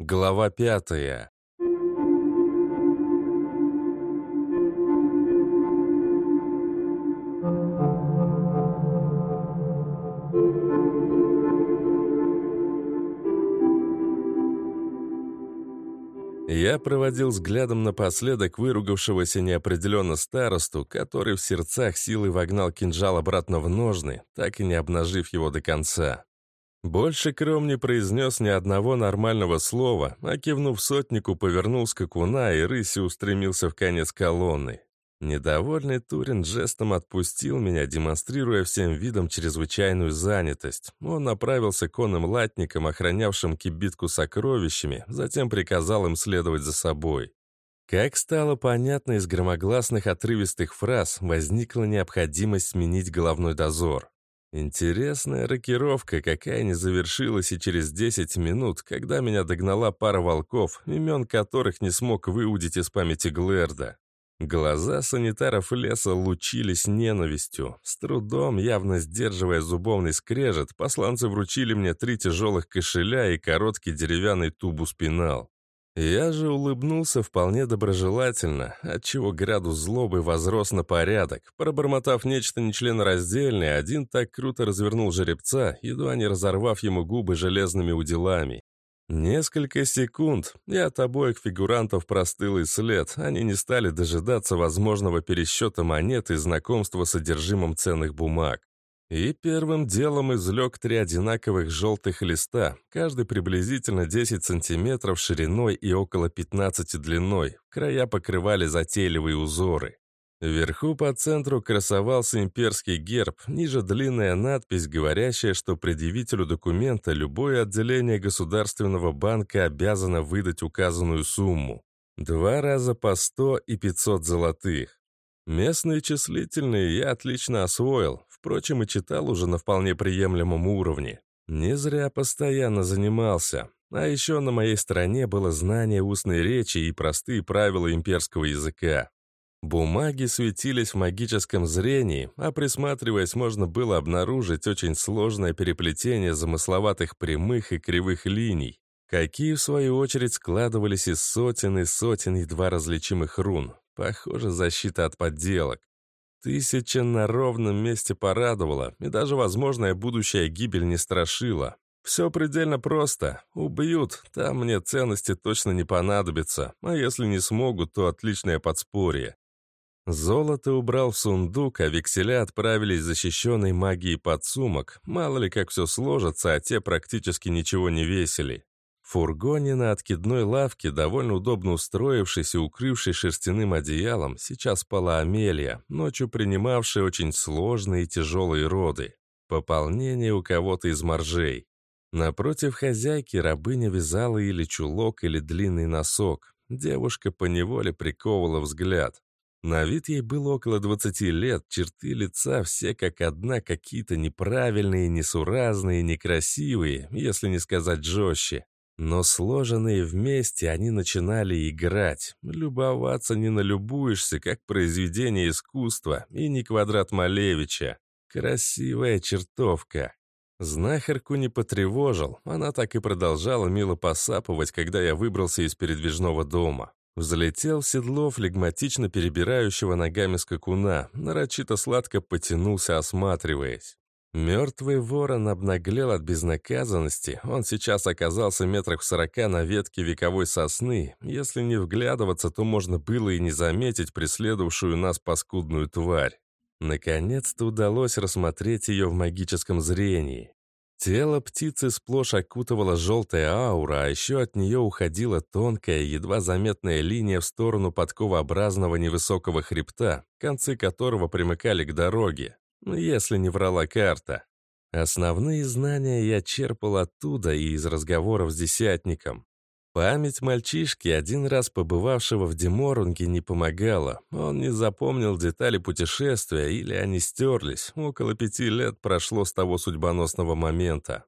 Глава пятая. Я проводил взглядом напоследок выругавшегося неопределенно старосту, который в сердцах силой вогнал кинжал обратно в ножны, так и не обнажив его до конца. Больше Кром не произнес ни одного нормального слова, а кивнув сотнику, повернул скакуна и рысью устремился в конец колонны. Недовольный Турин жестом отпустил меня, демонстрируя всем видом чрезвычайную занятость. Он направился к конным латникам, охранявшим кибитку сокровищами, затем приказал им следовать за собой. Как стало понятно из громогласных отрывистых фраз, возникла необходимость сменить головной дозор. Интересная рокировка, какая не завершилась и через 10 минут, когда меня догнала пара волков, имен которых не смог выудить из памяти Глэрда. Глаза санитаров леса лучились ненавистью. С трудом, явно сдерживая зубовный скрежет, посланцы вручили мне три тяжелых кошеля и короткий деревянный тубус-пенал. Я же улыбнулся вполне доброжелательно, отчего градус злобы возрос на порядок. Пробормотав нечто нечленораздельное, один так круто развернул жеребца, едва не разорвав ему губы железными уделами. Несколько секунд, и от обоих фигурантов простыл и след, они не стали дожидаться возможного пересчета монет и знакомства с содержимым ценных бумаг. И первым делом извлек три одинаковых желтых листа, каждый приблизительно 10 сантиметров шириной и около 15 длиной. Края покрывали затейливые узоры. Вверху по центру красовался имперский герб, ниже длинная надпись, говорящая, что предъявителю документа любое отделение Государственного банка обязано выдать указанную сумму. Два раза по 100 и 500 золотых. Местные числительные я отлично освоил, Впрочем, и читал уже на вполне приемлемом уровне. Не зря постоянно занимался. А еще на моей стороне было знание устной речи и простые правила имперского языка. Бумаги светились в магическом зрении, а присматриваясь, можно было обнаружить очень сложное переплетение замысловатых прямых и кривых линий, какие, в свою очередь, складывались из сотен и сотен едва различимых рун. Похоже, защита от подделок. Тысяча на ровном месте порадовала, и даже возможная будущая гибель не страшила. Все предельно просто. Убьют, там мне ценности точно не понадобятся, а если не смогут, то отличное подспорье. Золото убрал в сундук, а векселя отправились защищенной магией подсумок. Мало ли как все сложится, а те практически ничего не весили. Фургоне на откидной лавке, довольно удобно устроившись и укрывшись шерстяным одеялом, сейчас спала Амелия, ночью принимавшая очень сложные и тяжелые роды. Пополнение у кого-то из моржей. Напротив хозяйки рабыня вязала или чулок, или длинный носок. Девушка поневоле приковывала взгляд. На вид ей было около 20 лет, черты лица все как одна какие-то неправильные, несуразные, некрасивые, если не сказать жестче. Но сложенные вместе они начинали играть. Любоваться не налюбуешься, как произведение искусства, и не квадрат Малевича. Красивая чертовка. Знахарку не потревожил, она так и продолжала мило посапывать, когда я выбрался из передвижного дома. Взлетел в седло флегматично перебирающего ногами скакуна, нарочито сладко потянулся, осматриваясь. Мертвый ворон обнаглел от безнаказанности. Он сейчас оказался метрах в сорока на ветке вековой сосны. Если не вглядываться, то можно было и не заметить преследовавшую нас паскудную тварь. Наконец-то удалось рассмотреть ее в магическом зрении. Тело птицы сплошь окутывала желтая аура, а еще от нее уходила тонкая, едва заметная линия в сторону подковообразного невысокого хребта, концы которого примыкали к дороге если не врала карта. Основные знания я черпал оттуда и из разговоров с десятником. Память мальчишки, один раз побывавшего в Деморунге, не помогала. Он не запомнил детали путешествия, или они стерлись. Около пяти лет прошло с того судьбоносного момента.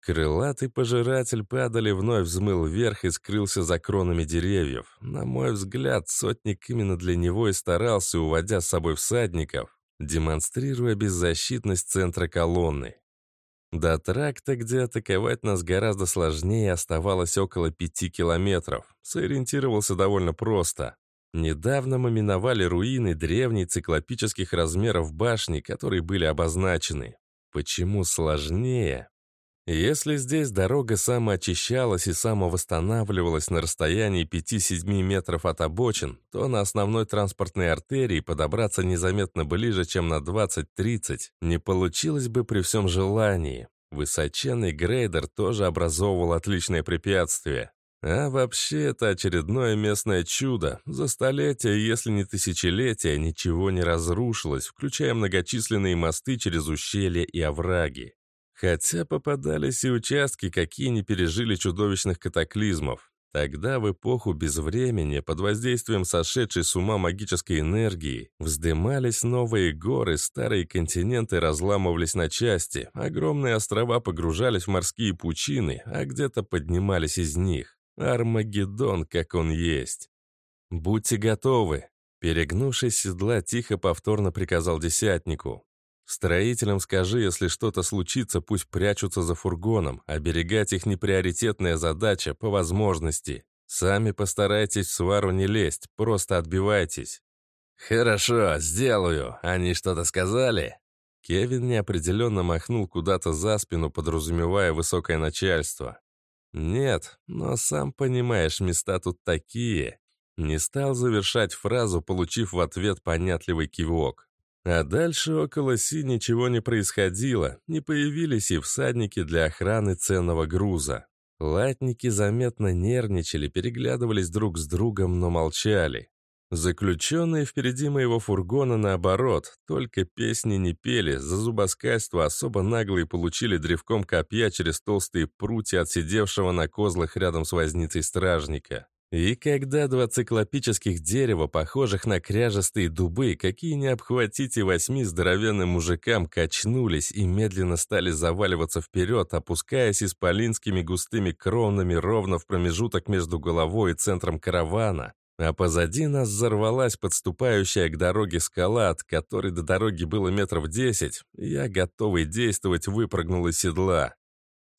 Крылатый пожиратель падали вновь взмыл вверх и скрылся за кронами деревьев. На мой взгляд, сотник именно для него и старался, уводя с собой всадников, демонстрируя беззащитность центра колонны. До тракта, где атаковать нас гораздо сложнее, оставалось около пяти километров. Сориентировался довольно просто. Недавно мы миновали руины древней циклопических размеров башни, которые были обозначены. Почему сложнее? Если здесь дорога самоочищалась и самовосстанавливалась на расстоянии 5-7 метров от обочин, то на основной транспортной артерии подобраться незаметно ближе, чем на 20-30, не получилось бы при всем желании. Высоченный грейдер тоже образовывал отличное препятствие. А вообще это очередное местное чудо. За столетия, если не тысячелетия, ничего не разрушилось, включая многочисленные мосты через ущелья и овраги. Хотя попадались и участки, какие не пережили чудовищных катаклизмов. Тогда, в эпоху безвремени, под воздействием сошедшей с ума магической энергии, вздымались новые горы, старые континенты разламывались на части, огромные острова погружались в морские пучины, а где-то поднимались из них. Армагеддон, как он есть. «Будьте готовы!» Перегнувшись седла, тихо повторно приказал десятнику. Строителям скажи, если что-то случится, пусть прячутся за фургоном. Оберегать их не приоритетная задача, по возможности. Сами постарайтесь в свару не лезть, просто отбивайтесь. «Хорошо, сделаю. Они что-то сказали?» Кевин неопределенно махнул куда-то за спину, подразумевая высокое начальство. «Нет, но сам понимаешь, места тут такие». Не стал завершать фразу, получив в ответ понятливый кивок. А дальше около Си ничего не происходило, не появились и всадники для охраны ценного груза. Латники заметно нервничали, переглядывались друг с другом, но молчали. Заключенные впереди моего фургона наоборот, только песни не пели, за зубоскальство особо наглые получили древком копья через толстые прутья от сидевшего на козлах рядом с возницей стражника. И когда два циклопических дерева, похожих на кряжестые дубы, какие не обхватите восьми здоровенным мужикам, качнулись и медленно стали заваливаться вперед, опускаясь исполинскими густыми кронами ровно в промежуток между головой и центром каравана, а позади нас взорвалась подступающая к дороге скала, от которой до дороги было метров десять, я, готовый действовать, выпрыгнул из седла.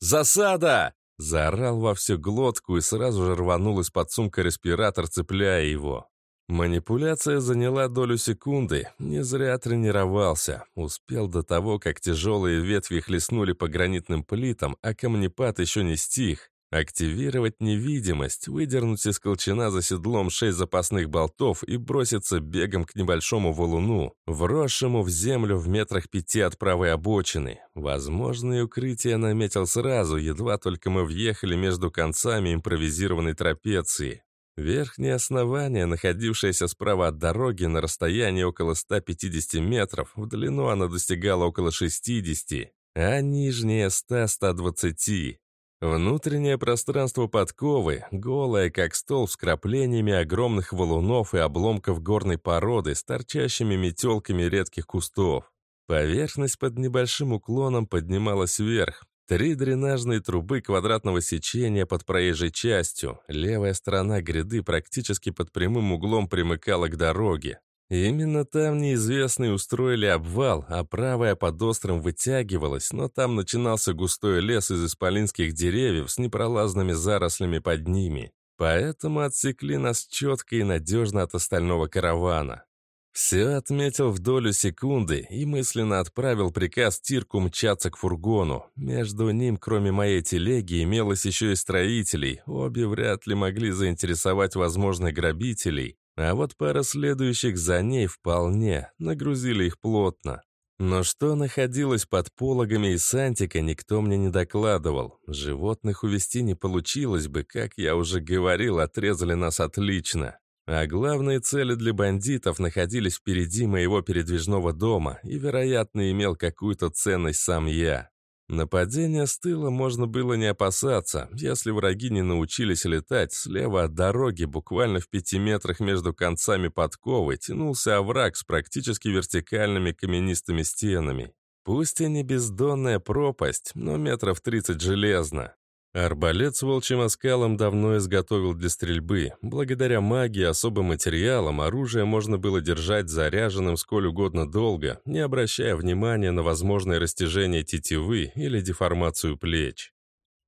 «Засада!» Заорал во всю глотку и сразу же рванул из-под сумка респиратор, цепляя его. Манипуляция заняла долю секунды. Не зря тренировался. Успел до того, как тяжелые ветви хлестнули по гранитным плитам, а камнепад еще не стих. Активировать невидимость, выдернуть из колчана за седлом шесть запасных болтов и броситься бегом к небольшому валуну, вросшему в землю в метрах пяти от правой обочины. Возможное укрытие наметил сразу, едва только мы въехали между концами импровизированной трапеции. Верхнее основание, находившееся справа от дороги на расстоянии около 150 метров, в длину оно достигало около 60, а нижнее 100-120. Внутреннее пространство подковы, голое, как стол с краплениями огромных валунов и обломков горной породы с торчащими метелками редких кустов. Поверхность под небольшим уклоном поднималась вверх. Три дренажные трубы квадратного сечения под проезжей частью. Левая сторона гряды практически под прямым углом примыкала к дороге. Именно там неизвестные устроили обвал, а правая под острым вытягивалась, но там начинался густой лес из исполинских деревьев с непролазными зарослями под ними. Поэтому отсекли нас четко и надежно от остального каравана. Все отметил в долю секунды и мысленно отправил приказ Тирку мчаться к фургону. Между ним, кроме моей телеги, имелось еще и строителей. Обе вряд ли могли заинтересовать возможных грабителей, а вот пара следующих за ней вполне, нагрузили их плотно. Но что находилось под пологами и Сантика, никто мне не докладывал. Животных увести не получилось бы, как я уже говорил, отрезали нас отлично. А главные цели для бандитов находились впереди моего передвижного дома, и, вероятно, имел какую-то ценность сам я. Нападения с тыла можно было не опасаться. Если враги не научились летать, слева от дороги, буквально в пяти метрах между концами подковы, тянулся овраг с практически вертикальными каменистыми стенами. Пусть и не бездонная пропасть, но метров тридцать железно. Арбалет с волчьим оскалом давно изготовил для стрельбы. Благодаря магии особым материалам оружие можно было держать заряженным сколь угодно долго, не обращая внимания на возможное растяжение тетивы или деформацию плеч.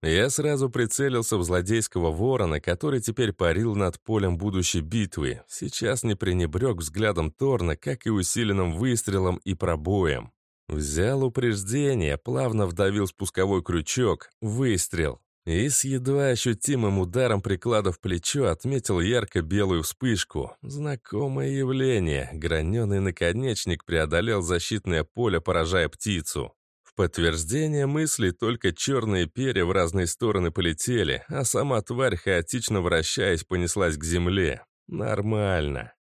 Я сразу прицелился в злодейского ворона, который теперь парил над полем будущей битвы. Сейчас не пренебрег взглядом Торна, как и усиленным выстрелом и пробоем. Взял упреждение, плавно вдавил спусковой крючок, выстрел. И с едва ощутимым ударом приклада в плечо отметил ярко-белую вспышку. Знакомое явление. Граненый наконечник преодолел защитное поле, поражая птицу. В подтверждение мысли только черные перья в разные стороны полетели, а сама тварь, хаотично вращаясь, понеслась к земле. Нормально.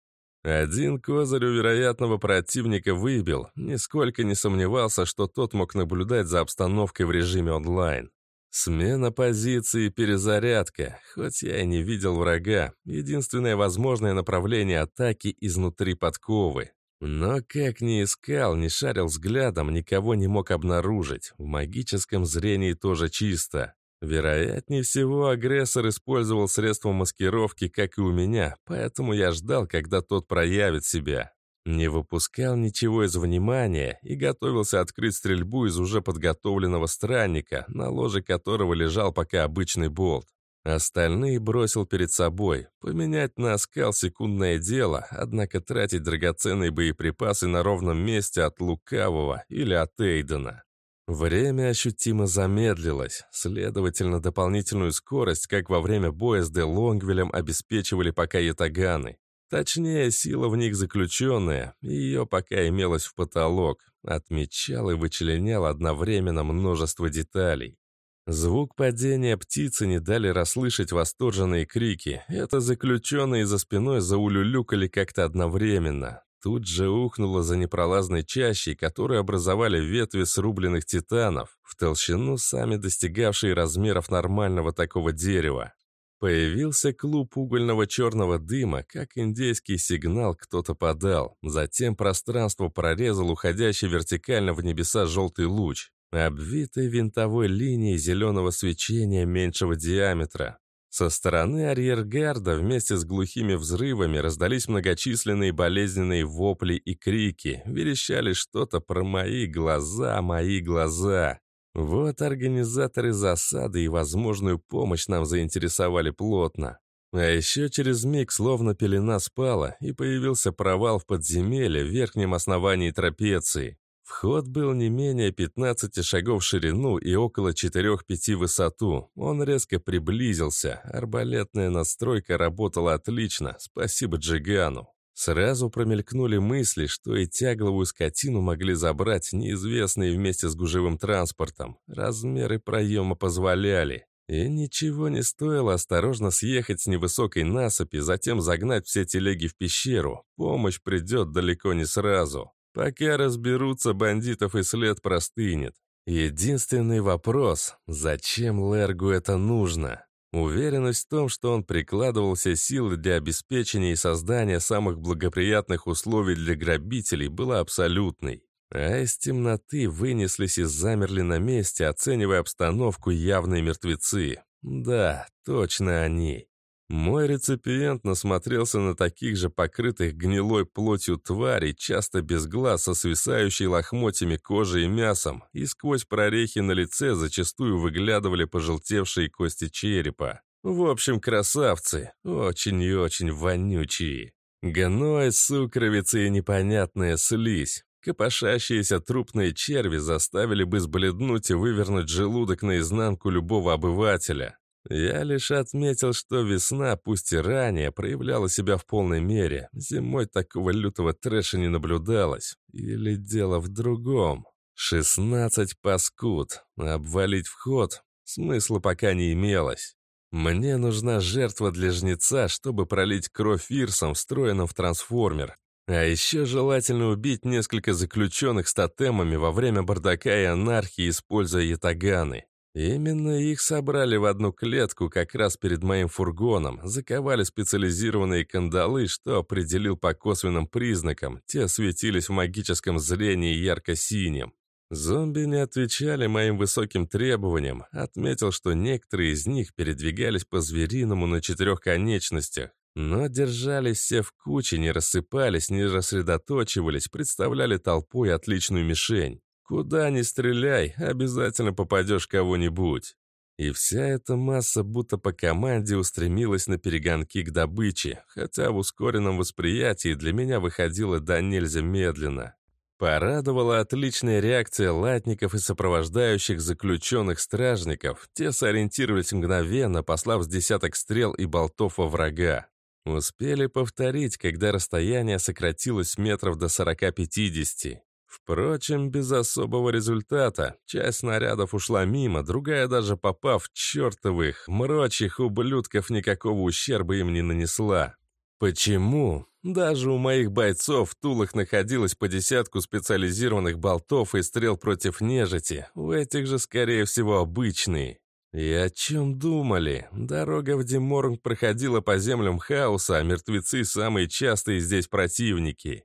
Один козырь у вероятного противника выбил, нисколько не сомневался, что тот мог наблюдать за обстановкой в режиме онлайн. Смена позиции, перезарядка. Хоть я и не видел врага, единственное возможное направление атаки изнутри подковы. Но как ни искал, ни шарил взглядом, никого не мог обнаружить. В магическом зрении тоже чисто. Вероятнее всего, агрессор использовал средства маскировки, как и у меня, поэтому я ждал, когда тот проявит себя. Не выпускал ничего из внимания и готовился открыть стрельбу из уже подготовленного странника, на ложе которого лежал пока обычный болт. Остальные бросил перед собой. Поменять на оскал секундное дело, однако тратить драгоценные боеприпасы на ровном месте от лукавого или от Эйдена. Время ощутимо замедлилось, следовательно, дополнительную скорость, как во время боя с Де Лонгвелем, обеспечивали пока ятаганы. Точнее, сила в них заключенная, ее пока имелась в потолок, отмечал и вычленял одновременно множество деталей. Звук падения птицы не дали расслышать восторженные крики. Это заключенные за спиной заулюлюкали как-то одновременно. Тут же ухнуло за непролазной чащей, которую образовали ветви срубленных титанов, в толщину сами достигавшие размеров нормального такого дерева. Появился клуб угольного черного дыма, как индейский сигнал кто-то подал. Затем пространство прорезал уходящий вертикально в небеса желтый луч, обвитый винтовой линией зеленого свечения меньшего диаметра. Со стороны арьергарда вместе с глухими взрывами раздались многочисленные болезненные вопли и крики, верещали что-то про «мои глаза, мои глаза». Вот организаторы засады и возможную помощь нам заинтересовали плотно. А еще через миг словно пелена спала, и появился провал в подземелье в верхнем основании трапеции. Вход был не менее 15 шагов в ширину и около 4-5 в высоту. Он резко приблизился. Арбалетная настройка работала отлично, спасибо Джигану. Сразу промелькнули мысли, что и тягловую скотину могли забрать неизвестные вместе с гужевым транспортом. Размеры проема позволяли. И ничего не стоило осторожно съехать с невысокой насыпи, затем загнать все телеги в пещеру. Помощь придет далеко не сразу. Пока разберутся, бандитов и след простынет. Единственный вопрос – зачем Лергу это нужно? Уверенность в том, что он прикладывал все силы для обеспечения и создания самых благоприятных условий для грабителей, была абсолютной. А из темноты вынеслись и замерли на месте, оценивая обстановку явные мертвецы. Да, точно они. Мой реципиент насмотрелся на таких же покрытых гнилой плотью тварей, часто без глаз, со свисающей лохмотьями кожи и мясом, и сквозь прорехи на лице зачастую выглядывали пожелтевшие кости черепа. В общем, красавцы, очень и очень вонючие. Гной, сукровицы и непонятная слизь. Копошащиеся трупные черви заставили бы сбледнуть и вывернуть желудок наизнанку любого обывателя. Я лишь отметил, что весна, пусть и ранее, проявляла себя в полной мере. Зимой такого лютого трэша не наблюдалось. Или дело в другом. Шестнадцать паскуд. Обвалить вход смысла пока не имелось. Мне нужна жертва для жнеца, чтобы пролить кровь Ирсом, встроенным в трансформер. А еще желательно убить несколько заключенных с тотемами во время бардака и анархии, используя ятаганы. Именно их собрали в одну клетку как раз перед моим фургоном, заковали специализированные кандалы, что определил по косвенным признакам, те светились в магическом зрении ярко-синим. Зомби не отвечали моим высоким требованиям, отметил, что некоторые из них передвигались по-звериному на четырех конечностях, но держались все в куче, не рассыпались, не рассредоточивались, представляли толпой отличную мишень. Куда ни стреляй, обязательно попадешь кого-нибудь. И вся эта масса будто по команде устремилась на перегонки к добыче, хотя в ускоренном восприятии для меня выходило до нельзя медленно. Порадовала отличная реакция латников и сопровождающих заключенных стражников. Те сориентировались мгновенно, послав с десяток стрел и болтов во врага. Успели повторить, когда расстояние сократилось метров до 40-50. Впрочем, без особого результата. Часть снарядов ушла мимо, другая, даже попав чертовых, мрочих ублюдков, никакого ущерба им не нанесла. Почему? Даже у моих бойцов в тулах находилось по десятку специализированных болтов и стрел против нежити, у этих же, скорее всего, обычные. И о чем думали? Дорога в Деморнг проходила по землям хаоса, а мертвецы – самые частые здесь противники.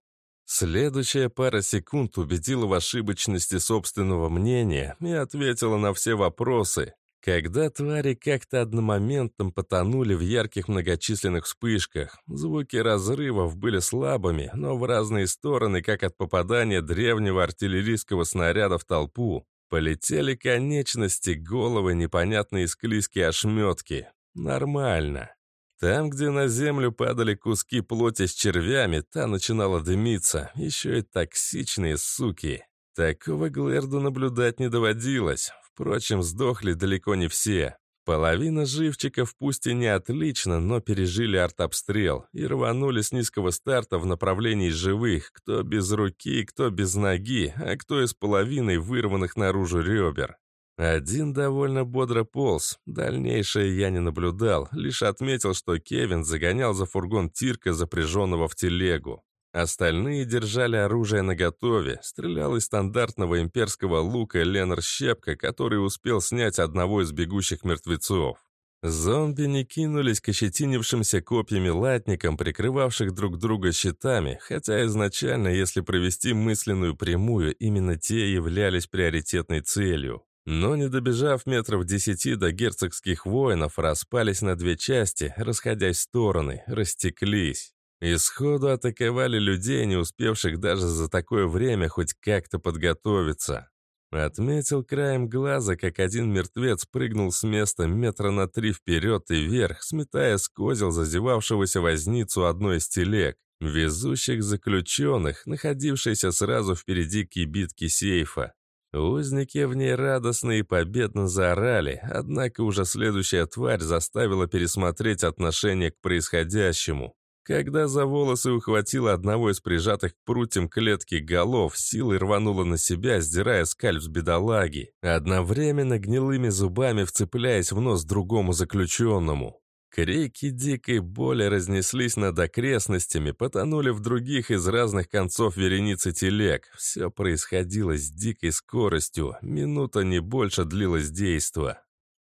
Следующая пара секунд убедила в ошибочности собственного мнения и ответила на все вопросы, когда твари как-то одномоментно потонули в ярких многочисленных вспышках, звуки разрывов были слабыми, но в разные стороны, как от попадания древнего артиллерийского снаряда в толпу, полетели конечности, головы, непонятные склизкие ошметки. Нормально. Там, где на землю падали куски плоти с червями, та начинала дымиться, еще и токсичные суки. Такого Глэрду наблюдать не доводилось. Впрочем, сдохли далеко не все. Половина живчиков пусть и не отлично, но пережили артобстрел и рванули с низкого старта в направлении живых, кто без руки, кто без ноги, а кто из половины вырванных наружу ребер. Один довольно бодро полз, дальнейшее я не наблюдал, лишь отметил, что Кевин загонял за фургон Тирка, запряженного в телегу. Остальные держали оружие наготове. Стрелял из стандартного имперского лука Ленар Щепка, который успел снять одного из бегущих мертвецов. Зомби не кинулись к ощетинившимся копьями латникам, прикрывавших друг друга щитами, хотя изначально, если провести мысленную прямую, именно те являлись приоритетной целью. Но не добежав метров десяти до герцогских воинов, распались на две части, расходясь в стороны, растеклись. И сходу атаковали людей, не успевших даже за такое время хоть как-то подготовиться. Отметил краем глаза, как один мертвец прыгнул с места метра на три вперед и вверх, сметая с козел зазевавшегося возницу одной из телег, везущих заключенных, находившейся сразу впереди кибитки сейфа. Узники в ней радостно и победно заорали, однако уже следующая тварь заставила пересмотреть отношение к происходящему. Когда за волосы ухватила одного из прижатых к прутьям клетки голов, силой рванула на себя, сдирая скальп с бедолаги, одновременно гнилыми зубами вцепляясь в нос другому заключенному. Крики дикой боли разнеслись над окрестностями, потонули в других из разных концов вереницы телег. Все происходило с дикой скоростью, минута не больше длилось действо.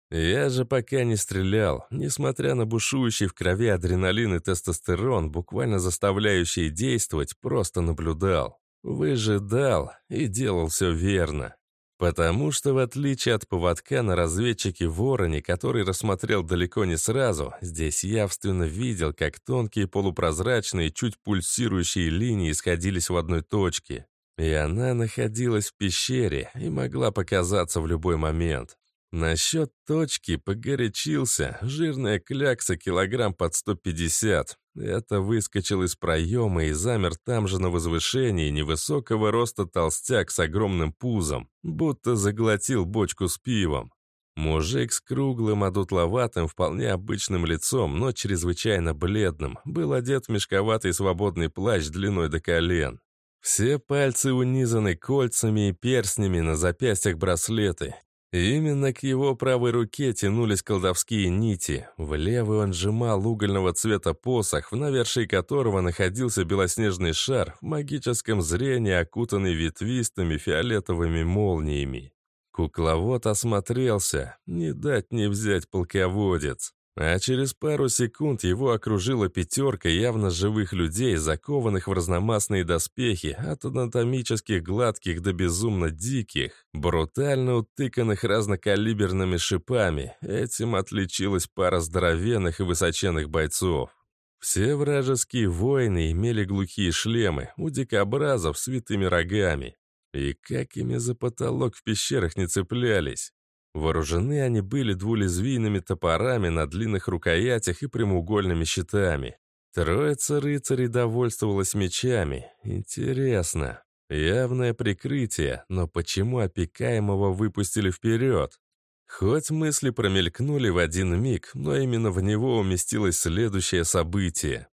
Я же пока не стрелял, несмотря на бушующий в крови адреналин и тестостерон, буквально заставляющие действовать, просто наблюдал. Выжидал и делал все верно. Потому что, в отличие от поводка на разведчике Вороне, который рассмотрел далеко не сразу, здесь явственно видел, как тонкие полупрозрачные, чуть пульсирующие линии сходились в одной точке. И она находилась в пещере и могла показаться в любой момент. Насчет точки погорячился. Жирная клякса килограмм под 150. Это выскочил из проема и замер там же на возвышении невысокого роста толстяк с огромным пузом, будто заглотил бочку с пивом. Мужик с круглым, одутловатым, вполне обычным лицом, но чрезвычайно бледным, был одет в мешковатый свободный плащ длиной до колен. Все пальцы унизаны кольцами и перстнями, на запястьях браслеты, именно к его правой руке тянулись колдовские нити. В левый он сжимал угольного цвета посох, в навершии которого находился белоснежный шар, в магическом зрении окутанный ветвистыми фиолетовыми молниями. Кукловод осмотрелся, не дать не взять полководец. А через пару секунд его окружила пятерка явно живых людей, закованных в разномастные доспехи, от анатомических гладких до безумно диких, брутально утыканных разнокалиберными шипами. Этим отличилась пара здоровенных и высоченных бойцов. Все вражеские воины имели глухие шлемы, у дикобразов с витыми рогами. И как ими за потолок в пещерах не цеплялись. Вооружены они были двулезвийными топорами на длинных рукоятях и прямоугольными щитами. Троица рыцарей довольствовалась мечами. Интересно. Явное прикрытие, но почему опекаемого выпустили вперед? Хоть мысли промелькнули в один миг, но именно в него уместилось следующее событие.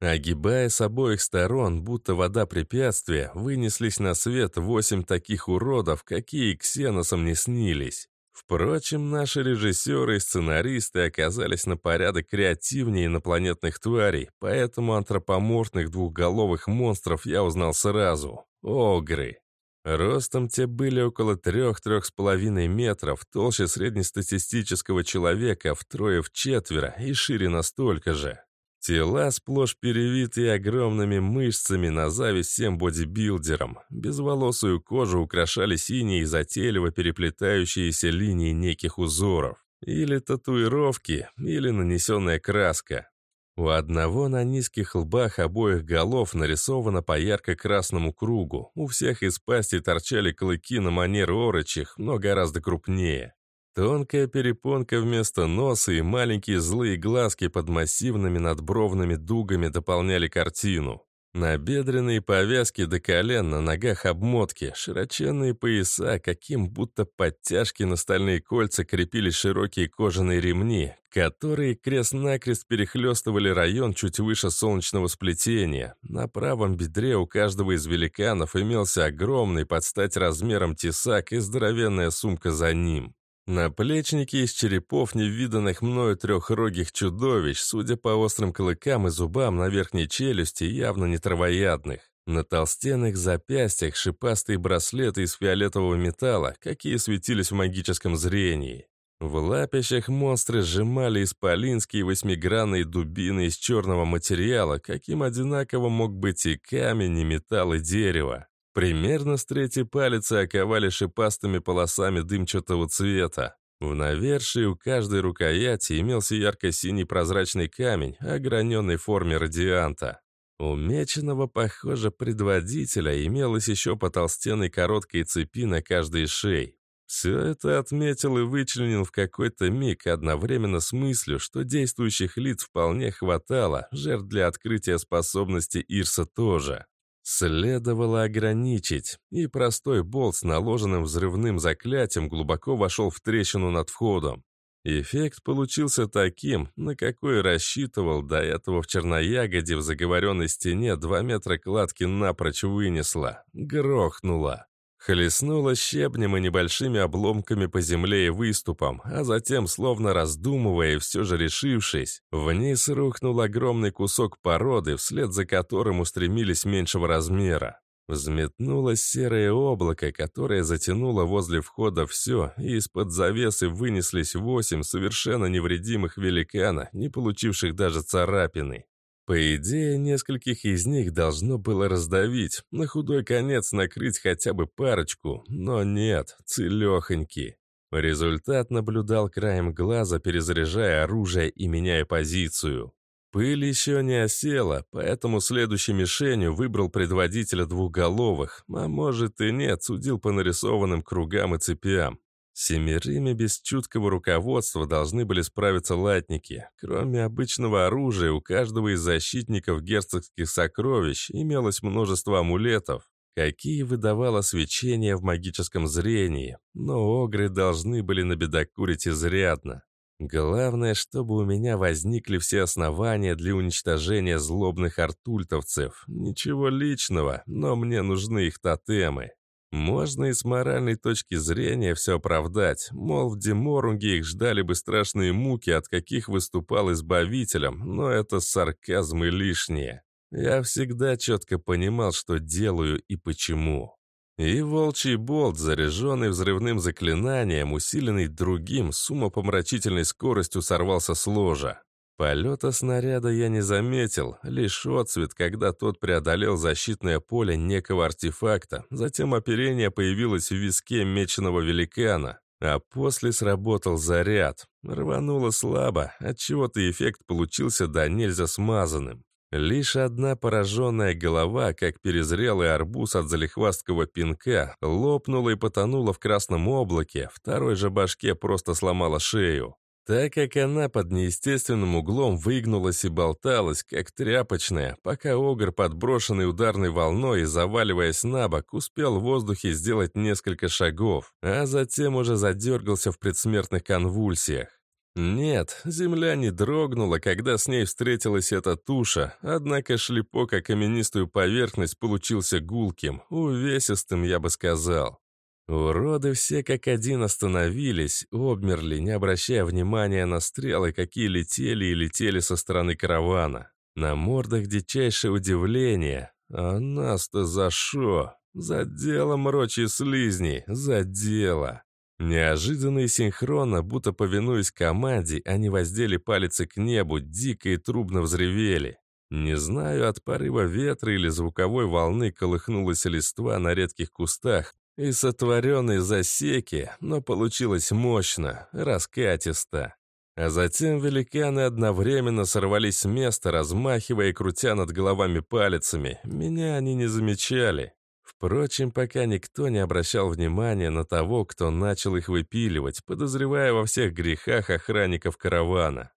Огибая с обоих сторон, будто вода препятствия, вынеслись на свет восемь таких уродов, какие ксеносам не снились. Впрочем, наши режиссеры и сценаристы оказались на порядок креативнее инопланетных тварей, поэтому антропоморфных двухголовых монстров я узнал сразу. Огры. Ростом те были около трех-трех с половиной метров, толще среднестатистического человека втрое-в-четверо и шире настолько же. Тела сплошь перевитые огромными мышцами на зависть всем бодибилдерам. Безволосую кожу украшали синие затейливо переплетающиеся линии неких узоров. Или татуировки, или нанесенная краска. У одного на низких лбах обоих голов нарисовано по ярко-красному кругу. У всех из пасти торчали клыки на манер орочих, но гораздо крупнее. Тонкая перепонка вместо носа и маленькие злые глазки под массивными надбровными дугами дополняли картину. На бедренные повязки до колен, на ногах обмотки, широченные пояса, каким будто подтяжки на стальные кольца крепили широкие кожаные ремни, которые крест-накрест перехлестывали район чуть выше солнечного сплетения. На правом бедре у каждого из великанов имелся огромный под стать размером тесак и здоровенная сумка за ним. Наплечники из черепов невиданных мною трехрогих чудовищ, судя по острым клыкам и зубам на верхней челюсти, явно не травоядных. На толстенных запястьях шипастые браслеты из фиолетового металла, какие светились в магическом зрении. В лапищах монстры сжимали исполинские восьмигранные дубины из черного материала, каким одинаково мог быть и камень, и металл, и дерево. Примерно с третьей палицы оковали шипастыми полосами дымчатого цвета. В навершии у каждой рукояти имелся ярко-синий прозрачный камень, ограненный в форме радианта. У меченого, похоже, предводителя имелось еще по толстенной короткой цепи на каждой шее. Все это отметил и вычленил в какой-то миг одновременно с мыслью, что действующих лиц вполне хватало, жертв для открытия способности Ирса тоже. Следовало ограничить, и простой болт с наложенным взрывным заклятием глубоко вошел в трещину над входом. Эффект получился таким, на какой рассчитывал до этого в черноягоде в заговоренной стене два метра кладки напрочь вынесла, грохнула. Хлестнула щебнем и небольшими обломками по земле и выступам, а затем, словно раздумывая и все же решившись, вниз рухнул огромный кусок породы, вслед за которым устремились меньшего размера. Взметнулось серое облако, которое затянуло возле входа все, и из-под завесы вынеслись восемь совершенно невредимых великана, не получивших даже царапины. По идее, нескольких из них должно было раздавить, на худой конец накрыть хотя бы парочку, но нет, целехоньки. Результат наблюдал краем глаза, перезаряжая оружие и меняя позицию. Пыль еще не осела, поэтому следующей мишенью выбрал предводителя двухголовых, а может и нет, судил по нарисованным кругам и цепям. Семерыми без чуткого руководства должны были справиться латники. Кроме обычного оружия, у каждого из защитников герцогских сокровищ имелось множество амулетов, какие выдавало свечение в магическом зрении, но огры должны были набедокурить изрядно. Главное, чтобы у меня возникли все основания для уничтожения злобных артультовцев. Ничего личного, но мне нужны их тотемы. Можно и с моральной точки зрения все оправдать, мол, в Деморунге их ждали бы страшные муки, от каких выступал избавителем, но это сарказм и лишнее. Я всегда четко понимал, что делаю и почему. И волчий болт, заряженный взрывным заклинанием, усиленный другим, с умопомрачительной скоростью сорвался с ложа. Полета снаряда я не заметил, лишь отцвет, когда тот преодолел защитное поле некого артефакта, затем оперение появилось в виске меченого великана, а после сработал заряд. Рвануло слабо, отчего-то эффект получился до нельзя смазанным. Лишь одна пораженная голова, как перезрелый арбуз от залихвастского пинка, лопнула и потонула в красном облаке, второй же башке просто сломала шею так как она под неестественным углом выгнулась и болталась, как тряпочная, пока огр, подброшенный ударной волной и заваливаясь на бок, успел в воздухе сделать несколько шагов, а затем уже задергался в предсмертных конвульсиях. Нет, земля не дрогнула, когда с ней встретилась эта туша, однако шлепок о каменистую поверхность получился гулким, увесистым, я бы сказал. Уроды все как один остановились, обмерли, не обращая внимания на стрелы, какие летели и летели со стороны каравана. На мордах дичайшее удивление. А нас-то за шо? За дело мрочи слизни, за дело. Неожиданно и синхронно, будто повинуясь команде, они воздели палец к небу, дико и трубно взревели. Не знаю, от порыва ветра или звуковой волны колыхнулась листва на редких кустах, и сотворенной засеки, но получилось мощно, раскатисто. А затем великаны одновременно сорвались с места, размахивая и крутя над головами палецами. Меня они не замечали. Впрочем, пока никто не обращал внимания на того, кто начал их выпиливать, подозревая во всех грехах охранников каравана.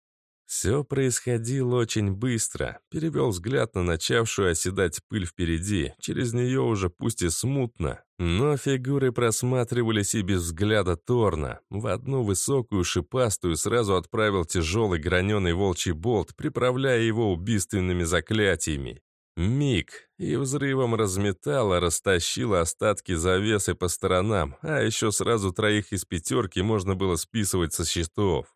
Все происходило очень быстро. Перевел взгляд на начавшую оседать пыль впереди. Через нее уже пусть и смутно, но фигуры просматривались и без взгляда Торна. В одну высокую шипастую сразу отправил тяжелый граненый волчий болт, приправляя его убийственными заклятиями. Миг, и взрывом разметала, растащила остатки завесы по сторонам, а еще сразу троих из пятерки можно было списывать со счетов.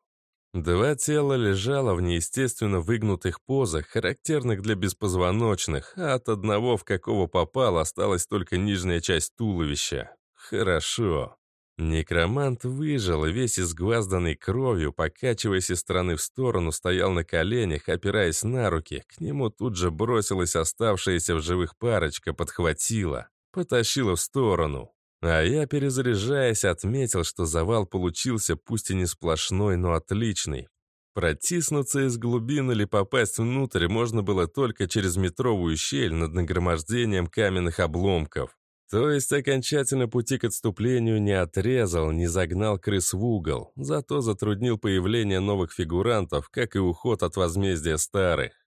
Два тела лежало в неестественно выгнутых позах, характерных для беспозвоночных, а от одного, в какого попал, осталась только нижняя часть туловища. Хорошо. Некромант выжил, весь изгвазданный кровью, покачиваясь из стороны в сторону, стоял на коленях, опираясь на руки. К нему тут же бросилась оставшаяся в живых парочка, подхватила, потащила в сторону. А я, перезаряжаясь, отметил, что завал получился пусть и не сплошной, но отличный. Протиснуться из глубин или попасть внутрь можно было только через метровую щель над нагромождением каменных обломков. То есть окончательно пути к отступлению не отрезал, не загнал крыс в угол, зато затруднил появление новых фигурантов, как и уход от возмездия старых.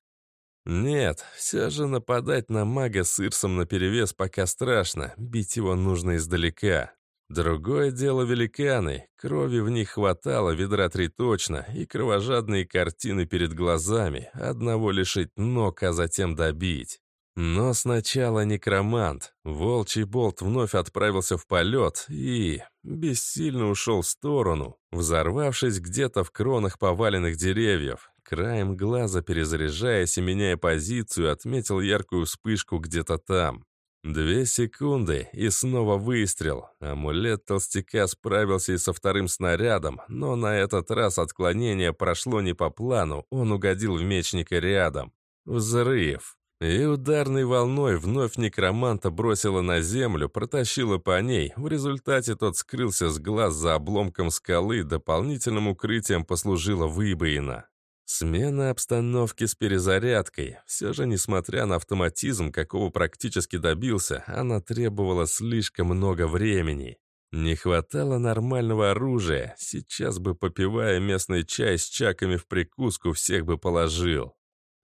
Нет, все же нападать на мага с Ирсом наперевес пока страшно, бить его нужно издалека. Другое дело великаны, крови в них хватало, ведра три точно, и кровожадные картины перед глазами, одного лишить ног, а затем добить. Но сначала некромант. Волчий болт вновь отправился в полет и... бессильно ушел в сторону, взорвавшись где-то в кронах поваленных деревьев. Краем глаза, перезаряжаясь и меняя позицию, отметил яркую вспышку где-то там. Две секунды, и снова выстрел. Амулет толстяка справился и со вторым снарядом, но на этот раз отклонение прошло не по плану, он угодил в мечника рядом. Взрыв. И ударной волной вновь некроманта бросило на землю, протащило по ней. В результате тот скрылся с глаз за обломком скалы, дополнительным укрытием послужила выбоина. Смена обстановки с перезарядкой. Все же, несмотря на автоматизм, какого практически добился, она требовала слишком много времени. Не хватало нормального оружия. Сейчас бы, попивая местный чай с чаками в прикуску, всех бы положил.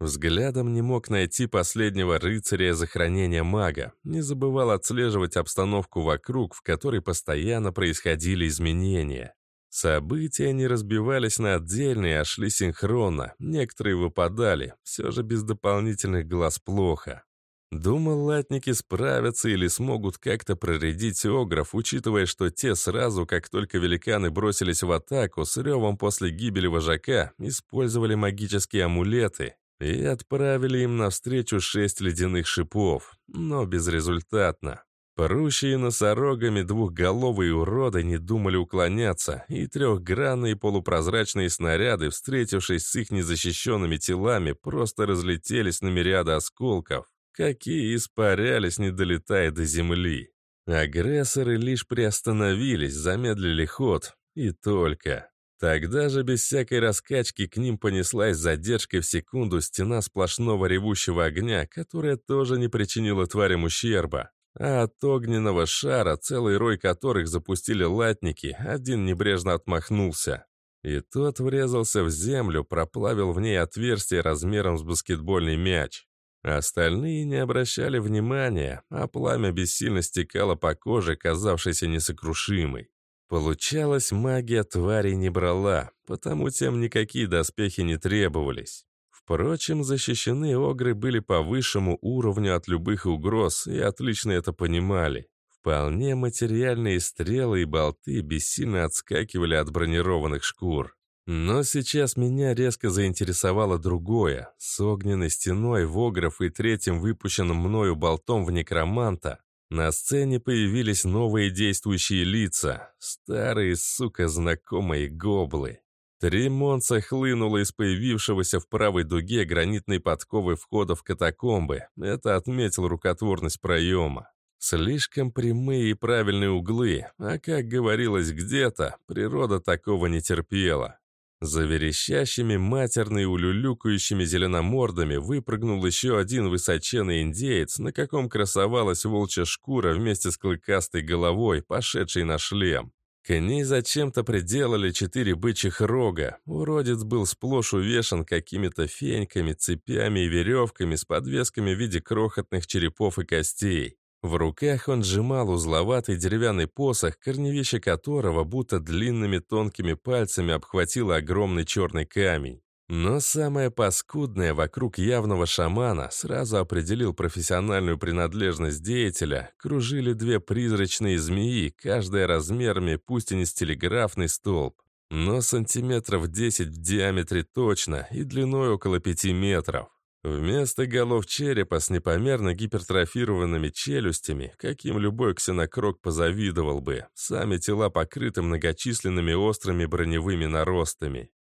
Взглядом не мог найти последнего рыцаря за хранение мага. Не забывал отслеживать обстановку вокруг, в которой постоянно происходили изменения. События не разбивались на отдельные, а шли синхронно. Некоторые выпадали, все же без дополнительных глаз плохо. Думал, латники справятся или смогут как-то проредить огров, учитывая, что те сразу, как только великаны бросились в атаку, с ревом после гибели вожака, использовали магические амулеты и отправили им навстречу шесть ледяных шипов, но безрезультатно. Прущие носорогами двухголовые уроды не думали уклоняться, и трехгранные полупрозрачные снаряды, встретившись с их незащищенными телами, просто разлетелись на мириады осколков, какие испарялись, не долетая до земли. Агрессоры лишь приостановились, замедлили ход, и только. Тогда же без всякой раскачки к ним понеслась задержкой в секунду стена сплошного ревущего огня, которая тоже не причинила тварям ущерба. А от огненного шара, целый рой которых запустили латники, один небрежно отмахнулся. И тот врезался в землю, проплавил в ней отверстие размером с баскетбольный мяч. Остальные не обращали внимания, а пламя бессильно стекало по коже, казавшейся несокрушимой. Получалось, магия тварей не брала, потому тем никакие доспехи не требовались. Впрочем, защищены огры были по высшему уровню от любых угроз и отлично это понимали. Вполне материальные стрелы и болты бессильно отскакивали от бронированных шкур. Но сейчас меня резко заинтересовало другое. С огненной стеной в огров и третьим выпущенным мною болтом в некроманта на сцене появились новые действующие лица. Старые, сука, знакомые гоблы. Три монца хлынуло из появившегося в правой дуге гранитной подковы входа в катакомбы. Это отметил рукотворность проема. Слишком прямые и правильные углы, а как говорилось где-то, природа такого не терпела. За верещащими, матерно улюлюкающими зеленомордами выпрыгнул еще один высоченный индеец, на каком красовалась волчья шкура вместе с клыкастой головой, пошедшей на шлем. К ней зачем-то приделали четыре бычьих рога. Уродец был сплошь увешан какими-то феньками, цепями и веревками с подвесками в виде крохотных черепов и костей. В руках он сжимал узловатый деревянный посох, корневище которого будто длинными тонкими пальцами обхватило огромный черный камень. Но самое паскудное вокруг явного шамана сразу определил профессиональную принадлежность деятеля, кружили две призрачные змеи, каждая размерами пусть и не с телеграфный столб, но сантиметров 10 в диаметре точно и длиной около 5 метров. Вместо голов черепа с непомерно гипертрофированными челюстями, каким любой ксенокрок позавидовал бы, сами тела покрыты многочисленными острыми броневыми наростами.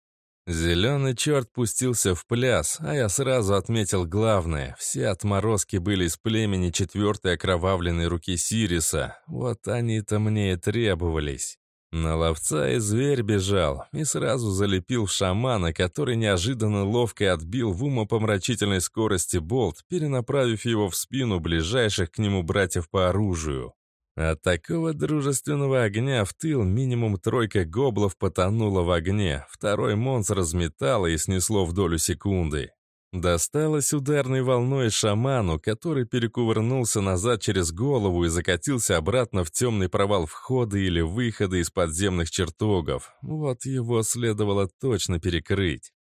Зеленый черт пустился в пляс, а я сразу отметил главное. Все отморозки были из племени четвертой окровавленной руки Сириса. Вот они-то мне и требовались. На ловца и зверь бежал, и сразу залепил шамана, который неожиданно ловко отбил в умопомрачительной скорости болт, перенаправив его в спину ближайших к нему братьев по оружию. От такого дружественного огня в тыл минимум тройка гоблов потонула в огне, второй монстр разметало и снесло в долю секунды. Досталось ударной волной шаману, который перекувырнулся назад через голову и закатился обратно в темный провал входа или выхода из подземных чертогов. Вот его следовало точно перекрыть.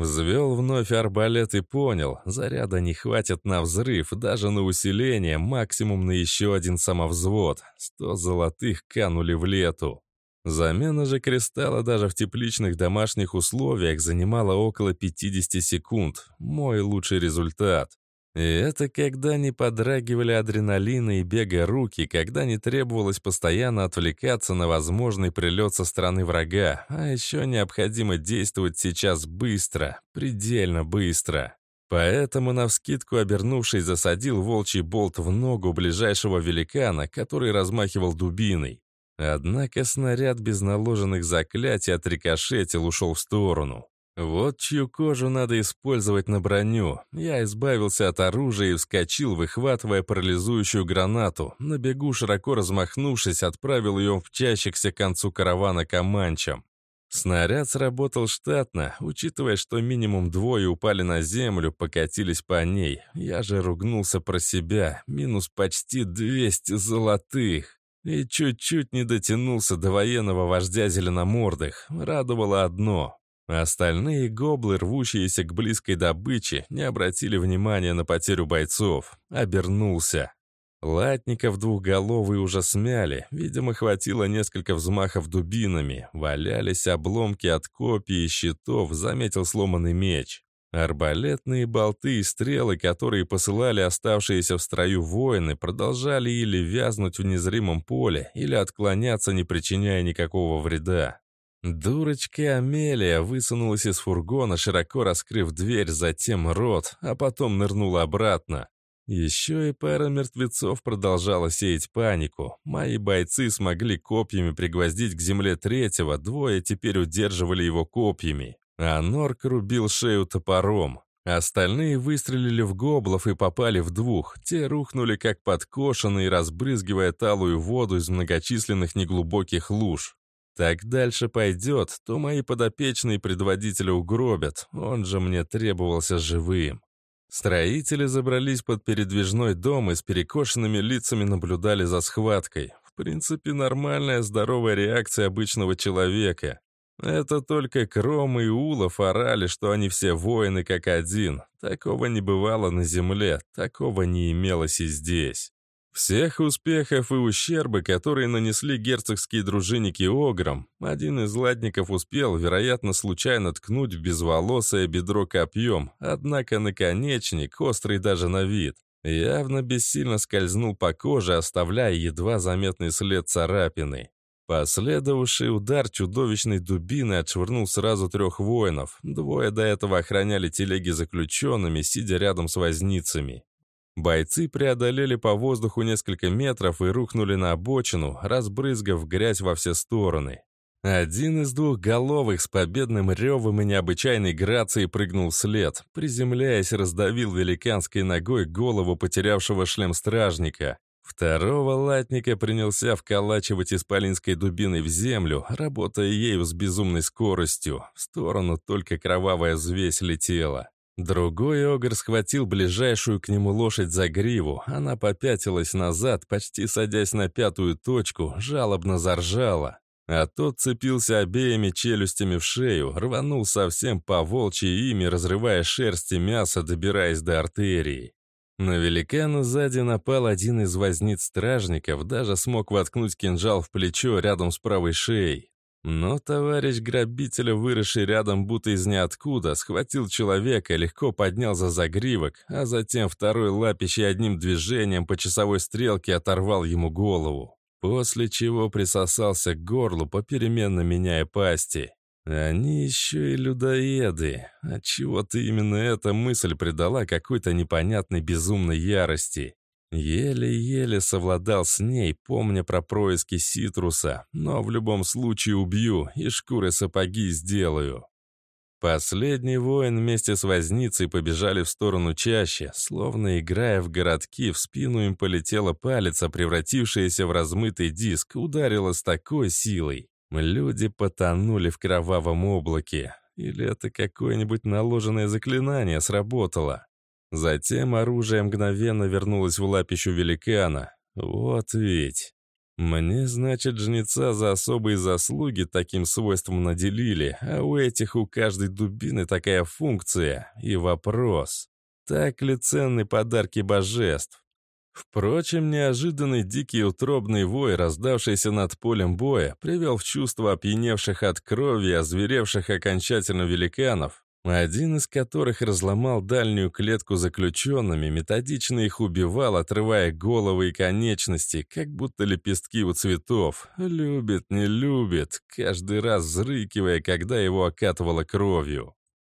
Взвел вновь арбалет и понял, заряда не хватит на взрыв, даже на усиление, максимум на еще один самовзвод. Сто золотых канули в лету. Замена же кристалла даже в тепличных домашних условиях занимала около 50 секунд. Мой лучший результат. И это когда не подрагивали адреналина и бега руки, когда не требовалось постоянно отвлекаться на возможный прилет со стороны врага, а еще необходимо действовать сейчас быстро, предельно быстро. Поэтому, навскидку обернувшись, засадил волчий болт в ногу ближайшего великана, который размахивал дубиной. Однако снаряд без наложенных заклятий отрикошетил, ушел в сторону. Вот чью кожу надо использовать на броню. Я избавился от оружия и вскочил, выхватывая парализующую гранату. На бегу, широко размахнувшись, отправил ее в чащихся к концу каравана команчам. Снаряд сработал штатно, учитывая, что минимум двое упали на землю, покатились по ней. Я же ругнулся про себя. Минус почти 200 золотых. И чуть-чуть не дотянулся до военного вождя зеленомордых. Радовало одно. Остальные гоблы, рвущиеся к близкой добыче, не обратили внимания на потерю бойцов. Обернулся. Латников двухголовый уже смяли, видимо, хватило несколько взмахов дубинами, валялись обломки от копий и щитов, заметил сломанный меч. Арбалетные болты и стрелы, которые посылали оставшиеся в строю воины, продолжали или вязнуть в незримом поле, или отклоняться, не причиняя никакого вреда. Дурочка Амелия высунулась из фургона, широко раскрыв дверь, затем рот, а потом нырнула обратно. Еще и пара мертвецов продолжала сеять панику. Мои бойцы смогли копьями пригвоздить к земле третьего, двое теперь удерживали его копьями. А Норк рубил шею топором. Остальные выстрелили в гоблов и попали в двух. Те рухнули как подкошенные, разбрызгивая талую воду из многочисленных неглубоких луж. Так дальше пойдет, то мои подопечные предводителя угробят, он же мне требовался живым. Строители забрались под передвижной дом и с перекошенными лицами наблюдали за схваткой. В принципе, нормальная здоровая реакция обычного человека. Это только Кром и Улов орали, что они все воины как один. Такого не бывало на земле, такого не имелось и здесь. Всех успехов и ущерба, которые нанесли герцогские дружинники Огром, один из ладников успел, вероятно, случайно ткнуть в безволосое бедро копьем, однако наконечник, острый даже на вид, явно бессильно скользнул по коже, оставляя едва заметный след царапины. Последовавший удар чудовищной дубины отшвырнул сразу трех воинов. Двое до этого охраняли телеги заключенными, сидя рядом с возницами. Бойцы преодолели по воздуху несколько метров и рухнули на обочину, разбрызгав грязь во все стороны. Один из двух головых с победным ревом и необычайной грацией прыгнул вслед, приземляясь, раздавил великанской ногой голову потерявшего шлем стражника. Второго латника принялся вколачивать исполинской дубиной в землю, работая ею с безумной скоростью. В сторону только кровавая взвесь летела. Другой огр схватил ближайшую к нему лошадь за гриву. Она попятилась назад, почти садясь на пятую точку, жалобно заржала. А тот цепился обеими челюстями в шею, рванул совсем по волчьи ими, разрывая шерсть и мясо, добираясь до артерии. На великана сзади напал один из возниц стражников, даже смог воткнуть кинжал в плечо рядом с правой шеей. Но товарищ грабителя, выросший рядом будто из ниоткуда, схватил человека, легко поднял за загривок, а затем второй лапищей одним движением по часовой стрелке оторвал ему голову, после чего присосался к горлу, попеременно меняя пасти. Они еще и людоеды. Отчего-то именно эта мысль придала какой-то непонятной безумной ярости. Еле-еле совладал с ней, помня про происки Ситруса, но в любом случае убью и шкуры сапоги сделаю. Последний воин вместе с возницей побежали в сторону чаще, словно играя в городки, в спину им полетела палец, превратившаяся в размытый диск, ударила с такой силой. Люди потонули в кровавом облаке. Или это какое-нибудь наложенное заклинание сработало? Затем оружие мгновенно вернулось в лапищу великана. Вот ведь. Мне, значит, жнеца за особые заслуги таким свойством наделили, а у этих у каждой дубины такая функция. И вопрос. Так ли ценны подарки божеств? Впрочем, неожиданный дикий утробный вой, раздавшийся над полем боя, привел в чувство опьяневших от крови и озверевших окончательно великанов, один из которых разломал дальнюю клетку заключенными, методично их убивал, отрывая головы и конечности, как будто лепестки у цветов. Любит, не любит, каждый раз взрыкивая, когда его окатывало кровью.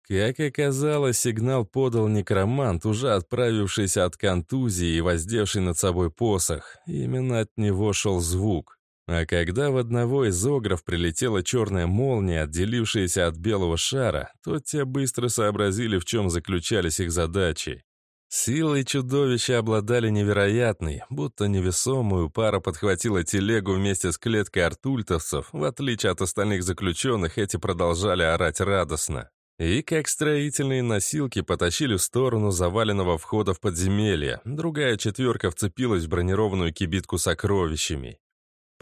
Как оказалось, сигнал подал некромант, уже отправившийся от контузии и воздевший над собой посох. Именно от него шел звук. А когда в одного из огров прилетела черная молния, отделившаяся от белого шара, то те быстро сообразили, в чем заключались их задачи. Силой чудовища обладали невероятной, будто невесомую, пара подхватила телегу вместе с клеткой артультовцев, в отличие от остальных заключенных, эти продолжали орать радостно. И как строительные носилки потащили в сторону заваленного входа в подземелье, другая четверка вцепилась в бронированную кибитку сокровищами.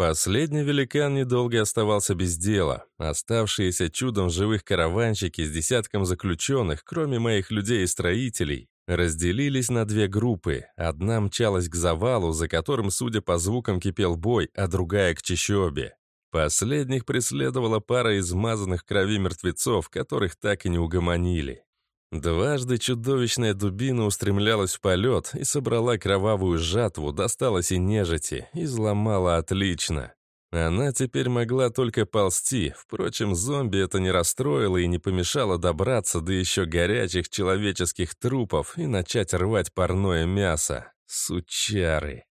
Последний великан недолго оставался без дела. Оставшиеся чудом живых караванщики с десятком заключенных, кроме моих людей и строителей, разделились на две группы. Одна мчалась к завалу, за которым, судя по звукам, кипел бой, а другая — к чащобе. Последних преследовала пара измазанных крови мертвецов, которых так и не угомонили. Дважды чудовищная дубина устремлялась в полет и собрала кровавую жатву, досталась и нежити, изломала отлично. Она теперь могла только ползти, впрочем, зомби это не расстроило и не помешало добраться до еще горячих человеческих трупов и начать рвать парное мясо. Сучары.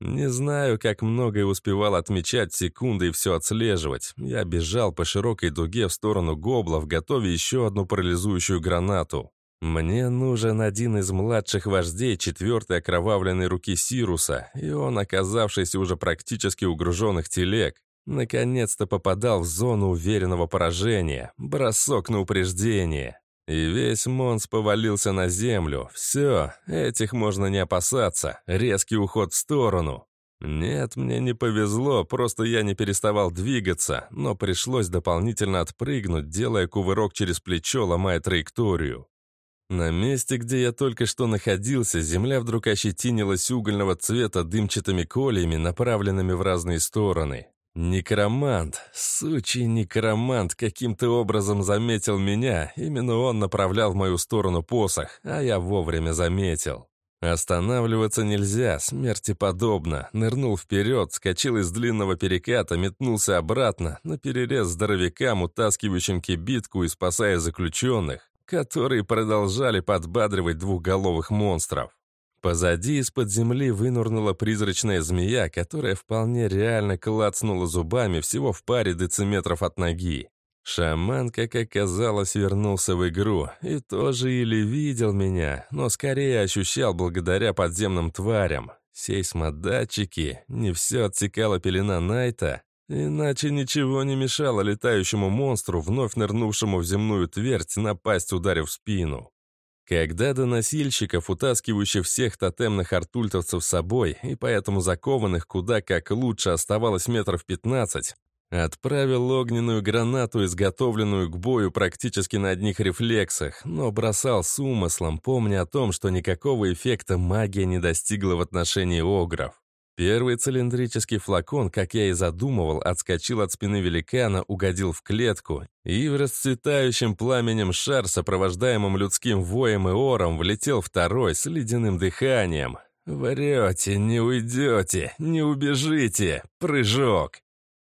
Не знаю, как многое успевал отмечать секунды и все отслеживать. Я бежал по широкой дуге в сторону гоблов, готовя еще одну парализующую гранату. Мне нужен один из младших вождей четвертой окровавленной руки Сируса, и он, оказавшийся уже практически у груженных телег, наконец-то попадал в зону уверенного поражения, бросок на упреждение. И весь Монс повалился на землю. Все, этих можно не опасаться. Резкий уход в сторону. Нет, мне не повезло, просто я не переставал двигаться, но пришлось дополнительно отпрыгнуть, делая кувырок через плечо, ломая траекторию. На месте, где я только что находился, земля вдруг ощетинилась угольного цвета дымчатыми колиями, направленными в разные стороны. Некромант, сучий некромант, каким-то образом заметил меня. Именно он направлял в мою сторону посох, а я вовремя заметил. Останавливаться нельзя, смерти подобно. Нырнул вперед, скочил из длинного переката, метнулся обратно, на перерез здоровякам, утаскивающим кибитку и спасая заключенных, которые продолжали подбадривать двухголовых монстров. Позади из-под земли вынурнула призрачная змея, которая вполне реально клацнула зубами всего в паре дециметров от ноги. Шаман, как оказалось, вернулся в игру и тоже или видел меня, но скорее ощущал благодаря подземным тварям. Сейсмодатчики, не все отсекала пелена Найта, иначе ничего не мешало летающему монстру, вновь нырнувшему в земную твердь, напасть, ударив спину. Когда до носильщиков, утаскивающих всех тотемных артультовцев с собой, и поэтому закованных куда как лучше оставалось метров пятнадцать, отправил огненную гранату, изготовленную к бою практически на одних рефлексах, но бросал с умыслом, помня о том, что никакого эффекта магия не достигла в отношении огров. Первый цилиндрический флакон, как я и задумывал, отскочил от спины великана, угодил в клетку, и в расцветающем пламенем шар, сопровождаемым людским воем и ором, влетел второй с ледяным дыханием. «Врете, не уйдете, не убежите! Прыжок!»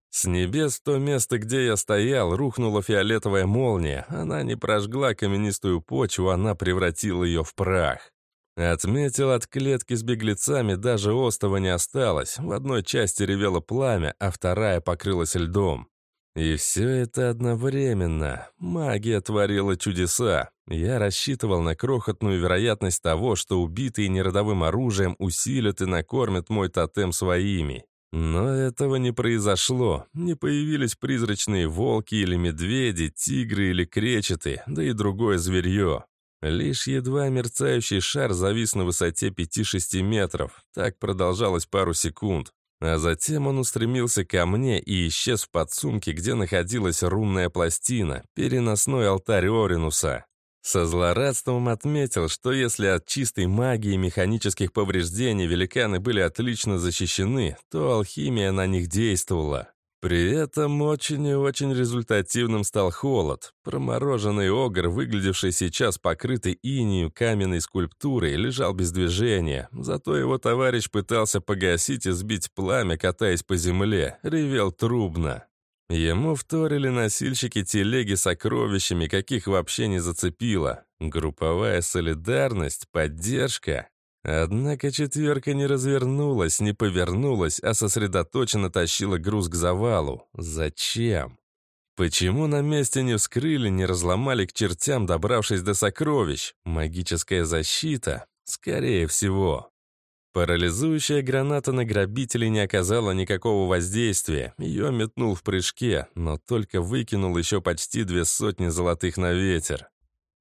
С небес то место, где я стоял, рухнула фиолетовая молния. Она не прожгла каменистую почву, она превратила ее в прах. Отметил, от клетки с беглецами даже остова не осталось. В одной части ревело пламя, а вторая покрылась льдом. И все это одновременно. Магия творила чудеса. Я рассчитывал на крохотную вероятность того, что убитые неродовым оружием усилят и накормят мой тотем своими. Но этого не произошло. Не появились призрачные волки или медведи, тигры или кречеты, да и другое зверье. Лишь едва мерцающий шар завис на высоте 5-6 метров. Так продолжалось пару секунд. А затем он устремился ко мне и исчез в подсумке, где находилась рунная пластина, переносной алтарь Оринуса. Со злорадством отметил, что если от чистой магии и механических повреждений великаны были отлично защищены, то алхимия на них действовала. При этом очень и очень результативным стал холод. Промороженный огр, выглядевший сейчас покрытый инею каменной скульптурой, лежал без движения. Зато его товарищ пытался погасить и сбить пламя, катаясь по земле, ревел трубно. Ему вторили носильщики телеги с сокровищами, каких вообще не зацепило. Групповая солидарность, поддержка. Однако четверка не развернулась, не повернулась, а сосредоточенно тащила груз к завалу. Зачем? Почему на месте не вскрыли, не разломали к чертям, добравшись до сокровищ? Магическая защита? Скорее всего. Парализующая граната на грабителей не оказала никакого воздействия. Ее метнул в прыжке, но только выкинул еще почти две сотни золотых на ветер.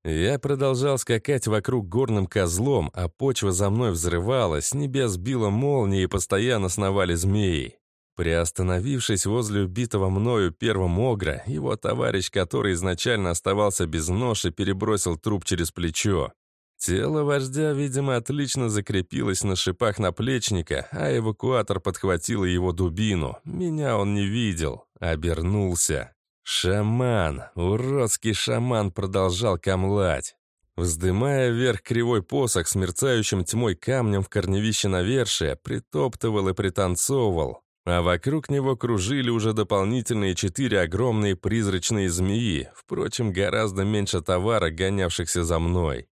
Я продолжал скакать вокруг горным козлом, а почва за мной взрывалась, небес била молнии и постоянно сновали змеи. Приостановившись возле убитого мною первого огра, его товарищ, который изначально оставался без ноши, перебросил труп через плечо. Тело вождя, видимо, отлично закрепилось на шипах наплечника, а эвакуатор подхватил его дубину. Меня он не видел. Обернулся. Шаман, уродский шаман продолжал камлать. Вздымая вверх кривой посох с мерцающим тьмой камнем в корневище навершия, притоптывал и пританцовывал, а вокруг него кружили уже дополнительные четыре огромные призрачные змеи, впрочем, гораздо меньше товара, гонявшихся за мной.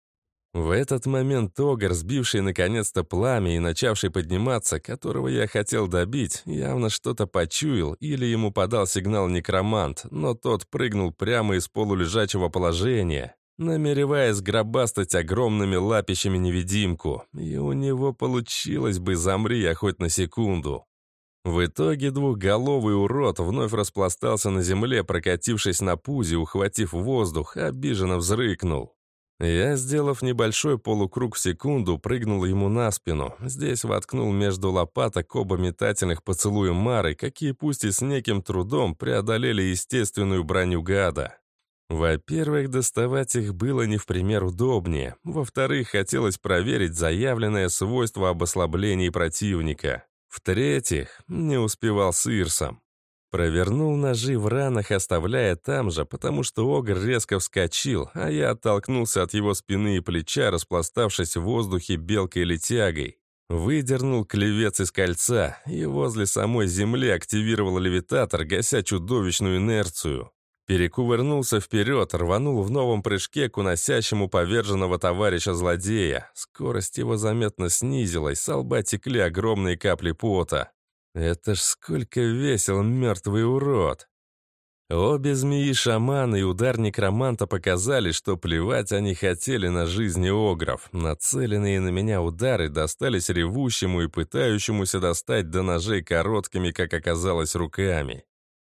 В этот момент Огар, сбивший наконец-то пламя и начавший подниматься, которого я хотел добить, явно что-то почуял или ему подал сигнал некромант, но тот прыгнул прямо из полулежачего положения, намереваясь гробастать огромными лапищами невидимку, и у него получилось бы «замри я хоть на секунду». В итоге двухголовый урод вновь распластался на земле, прокатившись на пузе, ухватив воздух, обиженно взрыкнул. Я, сделав небольшой полукруг в секунду, прыгнул ему на спину. Здесь воткнул между лопаток оба метательных поцелуя Мары, какие пусть и с неким трудом преодолели естественную броню гада. Во-первых, доставать их было не в пример удобнее. Во-вторых, хотелось проверить заявленное свойство об ослаблении противника. В-третьих, не успевал с Ирсом. Провернул ножи в ранах, оставляя там же, потому что Огр резко вскочил, а я оттолкнулся от его спины и плеча, распластавшись в воздухе белкой или тягой. Выдернул клевец из кольца и возле самой земли активировал левитатор, гася чудовищную инерцию. Перекувырнулся вперед, рванул в новом прыжке к уносящему поверженного товарища-злодея. Скорость его заметно снизилась, с лба текли огромные капли пота. Это ж сколько весел мертвый урод! Обе змеи-шамана и удар некроманта показали, что плевать они хотели на жизни огров. Нацеленные на меня удары достались ревущему и пытающемуся достать до ножей короткими, как оказалось, руками.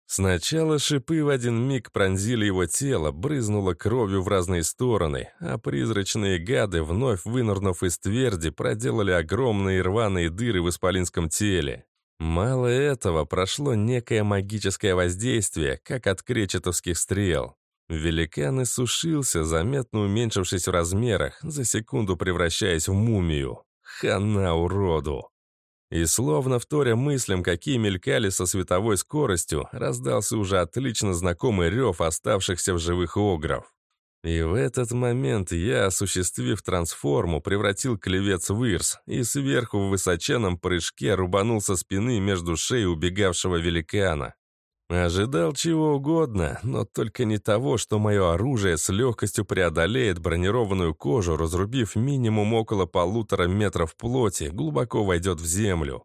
Сначала шипы в один миг пронзили его тело, брызнуло кровью в разные стороны, а призрачные гады, вновь вынырнув из тверди, проделали огромные рваные дыры в исполинском теле. Мало этого, прошло некое магическое воздействие, как от кречетовских стрел. Великан иссушился, заметно уменьшившись в размерах, за секунду превращаясь в мумию. Хана уроду! И словно вторя мыслям, какие мелькали со световой скоростью, раздался уже отлично знакомый рев оставшихся в живых огров. И в этот момент я, осуществив трансформу, превратил клевец в Ирс и сверху в высоченном прыжке рубанул со спины между шеей убегавшего великана. Ожидал чего угодно, но только не того, что мое оружие с легкостью преодолеет бронированную кожу, разрубив минимум около полутора метров плоти, глубоко войдет в землю.